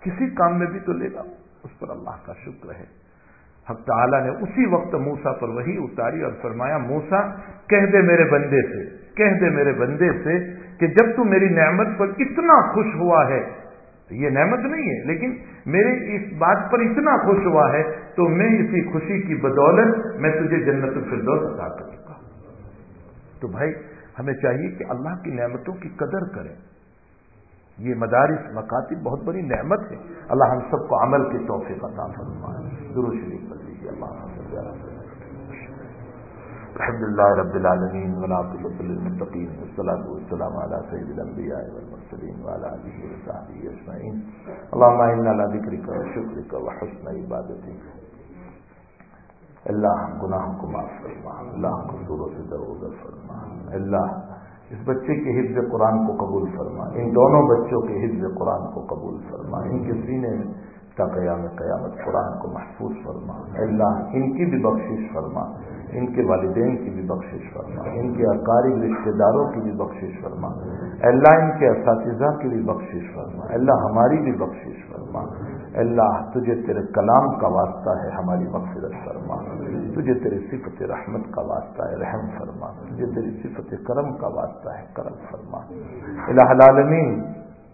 کسی کام میں بھی تو لے گا، اس پر اللہ کا شکر ہے۔ حق تعالی نے اسی وقت موسا پر وہی اتاری اور فرمایا موسا کہہ دے میرے بندے سے، کہہ دے میرے بندے سے کہ جب تو میری نعمت پر اتنا خوش ہوا ہے یہ نعمت نہیں ہے، لیکن میرے اس بات پر اتنا خوش ہوا ہے تو میں اسی خوشی کی بدولت میں تجھے جنت الفردوس عطا کروں گا تو بھائی، ہمیں چاہیے کہ اللہ کی نعمتوں کی قدر کریں۔ یہ مدارس، مکاتب بہت بڑی نعمت ہے۔ اللہ ہم سب کو عمل کے توفیق عطا فرمائے۔ درو شریف کر لیجیے اللہ الحمد لله رب العالمين والعاقبة للمتقين والصلاة والسلام على سيد الأنبياء والمرسلين وعلى آله وصحبه أجمعين اللهم إنا على ذكرك وشكرك وحسن عبادتك اللہ گناہوں کو معاف فرما. اللہ کو دوروں سے درگزر فرما. اللہ اس بچے کے حفظ قرآن کو قبول فرما. ان دونوں بچوں کے حفظ قرآن کو قبول فرما. ان کے سینے میں تا قیام قیامت قرآن کو محفوظ فرما۔ اللہ ان کی بھی بخشش فرما۔ ان کے والدین کی بھی بخشش فرما۔ ان کے اقارب رشتے داروں کی بھی بخشش فرما۔ اللہ ان کے اساتذہ کی بھی بخشش فرما۔ اللہ ہماری بھی بخشش فرما۔ اللہ تجھے تیرے کلام کا واسطہ ہے، ہماری مغفرت فرما۔ تجھے تیرے صفت رحمت کا واسطہ ہے، رحم فرما۔ تجھے تیری صفت کرم کا واسطہ ہے، کرم فرما۔ الہ العالمین،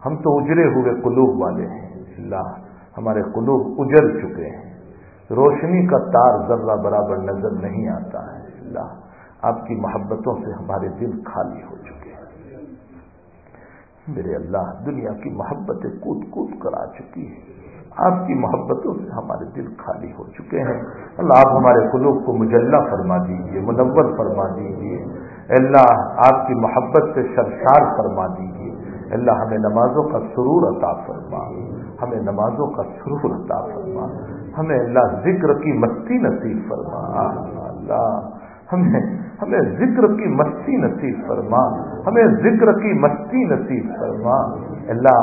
ہم تو اجرے ہوئے قلوب والے ہیں۔ اللہ ہمارے قلوب اجل چکے ہیں۔ روشنی کا تار ذرہ برابر نظر نہیں آتا ہے۔ اللہ، آپ کی محبتوں سے ہمارے دل خالی ہو چکے ہیں۔ میرے اللہ، دنیا کی محبتیں کود کود کر آ چکی ہے آپ کی محبتوں سے ہمارے دل خالی ہو چکے ہیں۔ اللہ، آپ ہمارے قلوب کو مجلہ فرما دیجیے منور فرما دیجیے اللہ، آپ کی محبت سے سرشار فرما دیجیے اللہ، ہمیں نمازوں کا سرور عطا فرما۔ ہمیں نمازوں کا سرور عطا فرما، ہمیں اللہ ذکر کی مستی نصیب فرما اللہ، ہمیں ہمیں ذکر کی مستی نصیب فرما، ہمیں ذکر کی مستی نصیب فرما۔ اللہ،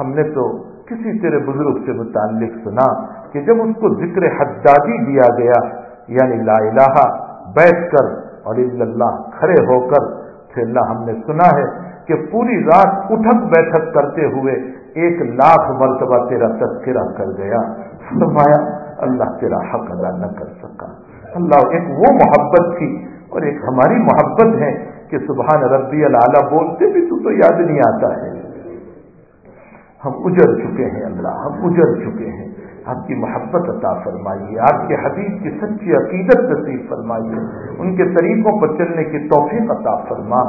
ہم نے تو کسی تیرے بزرگ سے متعلق سنا کہ جب اس کو ذکر حدادی دیا گیا یعنی لا الہ، بیٹھ کر اور اللہ کھڑے ہو کر، پھر اللہ ہم نے سنا ہے کہ پوری رات اٹھک بیٹھک کرتے ہوئے ایک لاکھ مرتبہ تیرا تذکرہ کر گیا۔ فرمایا، اللہ تیرا حق ادا نہ کر سکا۔ اللہ، ایک وہ محبت تھی اور ایک ہماری محبت ہے کہ سبحان ربی اللہ بولتے بھی تو تو یاد نہیں آتا ہے۔ ہم اجڑ چکے ہیں اللہ، ہم اجڑ چکے ہیں۔ آپ کی محبت عطا فرمائیے، آپ کے حبیب کی سچی عقیدت نصیب فرمائیے، ان کے طریقوں پر چلنے کی توفیق عطا فرما۔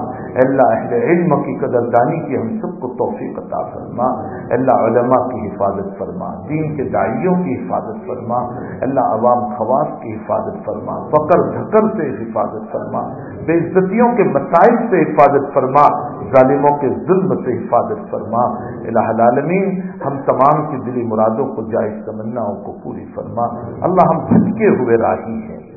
اللہ، اہل علم کی قدردانی کی ہم سب کو توفیق عطا فرما۔ اللہ، علماء کی حفاظت فرما۔ دین کے دائیوں کی حفاظت فرما۔ اللہ، عوام خواص کی حفاظت فرما۔ فقر، دھکر سے حفاظت فرما۔ بے عزتیوں کے مسائل سے حفاظت فرما۔ ظالموں کے ظلم سے حفاظت فرما۔ الہ العالمین، ہم تمام کی دلی مرادوں کو جائز تمناؤں کو پوری فرما۔ اللہ ہم بھٹکے ہوئے راہی ہیں۔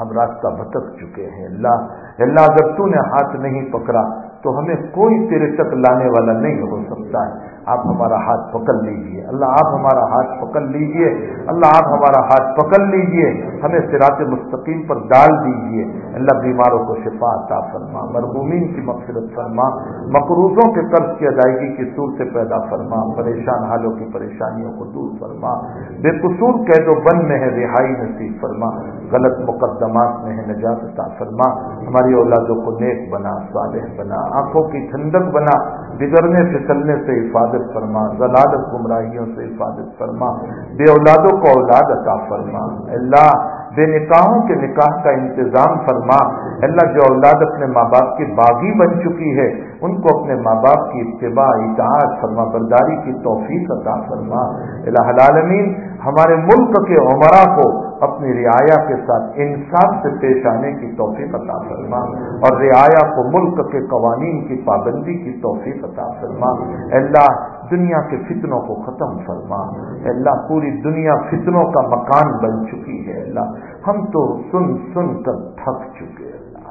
ہم راستہ بھٹک چکے ہیں۔ اللہ اللہ اگر تو نے ہاتھ نہیں پکڑا تو ہمیں کوئی تیرے تک لانے والا نہیں ہو سکتا ہے۔ آپ ہمارا ہاتھ پکڑ لیجیے۔ اللہ آپ ہمارا ہاتھ پکڑ لیجیے۔ اللہ آپ ہمارا ہاتھ پکڑ لیجیے۔ ہمیں سراط مستقیم پر ڈال دیجیے۔ اللہ بیماروں کو شفا عطا فرما۔ مرحومین کی مقصرت فرما۔ مقروضوں کے قرض کی ادائیگی کی سور سے پیدا فرما۔ پریشان حالوں کی پریشانیوں کو دور فرما۔ بے قصور قید و بند میں ہے، رہائی نصیب فرما۔ غلط مقدمات میں ہے، نجات عطا فرما۔ ہماری اولادوں کو نیک بنا، صالح بنا۔ آنکھوں کی ٹھنڈک بنا۔ بگڑنے پھسلنے سے حفاظت فرما ضلالت گمراہیوں سے حفاظت فرما، بے اولادوں کو اولاد عطا فرما۔ اللہ، بے نکاحوں کے نکاح کا انتظام فرما۔ اللہ، جو اولاد اپنے ماں باپ کی باغی بن چکی ہے، ان کو اپنے ماں باپ کی اتباع، اطاعت فرما برداری کی توفیق عطا فرما۔ الہ العالمین ہمارے ملک کے عمرہ کو اپنی رعایا کے ساتھ انصاف سے پیش آنے کی توفیق عطا فرما اور رعایا کو ملک کے قوانین کی پابندی کی توفیق عطا فرما۔ اللہ، دنیا کے فتنوں کو ختم فرما۔ اللہ، پوری دنیا فتنوں کا مکان بن چکی ہے۔ اللہ، ہم تو سن سن کر تھک چکے اللہ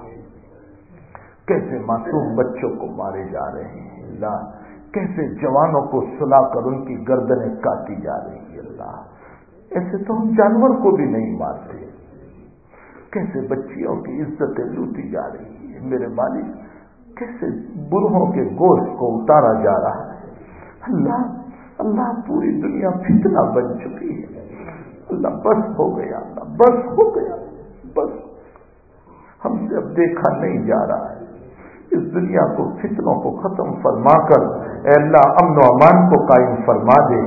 کیسے معصوم بچوں کو مارے جا رہے ہیں؟ اللہ، کیسے جوانوں کو سلا کر ان کی گردنیں کاٹی جا رہی ہیں؟ اللہ ایسے تو ہم جانور کو بھی نہیں مارتے کیسے بچیوں کی عزتیں لوٹی جا رہی ہیں؟ میرے مالک، کیسے برہوں کے گوشت کو اتارا جا رہا ہے؟ اللہ اللہ پوری دنیا فتنہ بن چکی ہے۔ اللہ بس ہو گیا، اللہ بس ہو گیا، بس۔ ہم سے اب دیکھا نہیں جا رہا ہے۔ اس دنیا کو فتنوں کو ختم فرما کر اے اللہ امن و امان کو قائم فرما دے،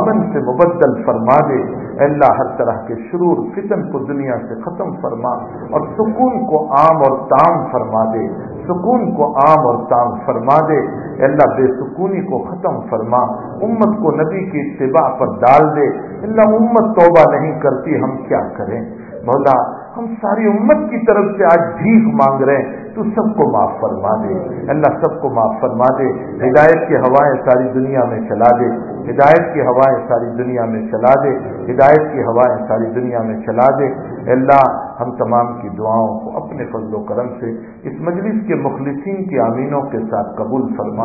امن سے مبدل فرما دے۔ اے اللہ ہر طرح کے شرور، فتن کو دنیا سے ختم فرما اور سکون کو عام اور تام فرما دے۔ سکون کو عام اور تام فرما دے۔ اللہ بے سکونی کو ختم فرما۔ امت کو نبی کی اتباع پر ڈال دے۔ اللہ امت توبہ نہیں کرتی، ہم کیا کریں؟ مولا ہم ساری امت کی طرف سے آج بھیک مانگ رہے ہیں، تو سب کو معاف فرما دے۔ اللہ سب کو معاف فرما دے۔ ہدایت کی ہوائیں ساری دنیا میں چلا دے۔ ہدایت کی ہوائیں ساری دنیا میں چلا دے۔ ہدایت کی ہوائیں ساری دنیا میں چلا دے۔ اللہ، ہم تمام کی دعاؤں کو اپنے فضل و کرم سے اس مجلس کے مخلصین کی امینوں کے ساتھ قبول فرما۔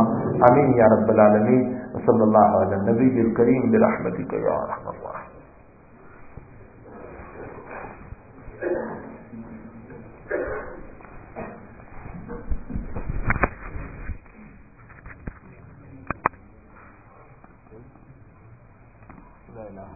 امین یا رب العالمین۔ صلی اللہ علیہ نبی الکریم برحمتی کا یا رحمت اللہ۔ لا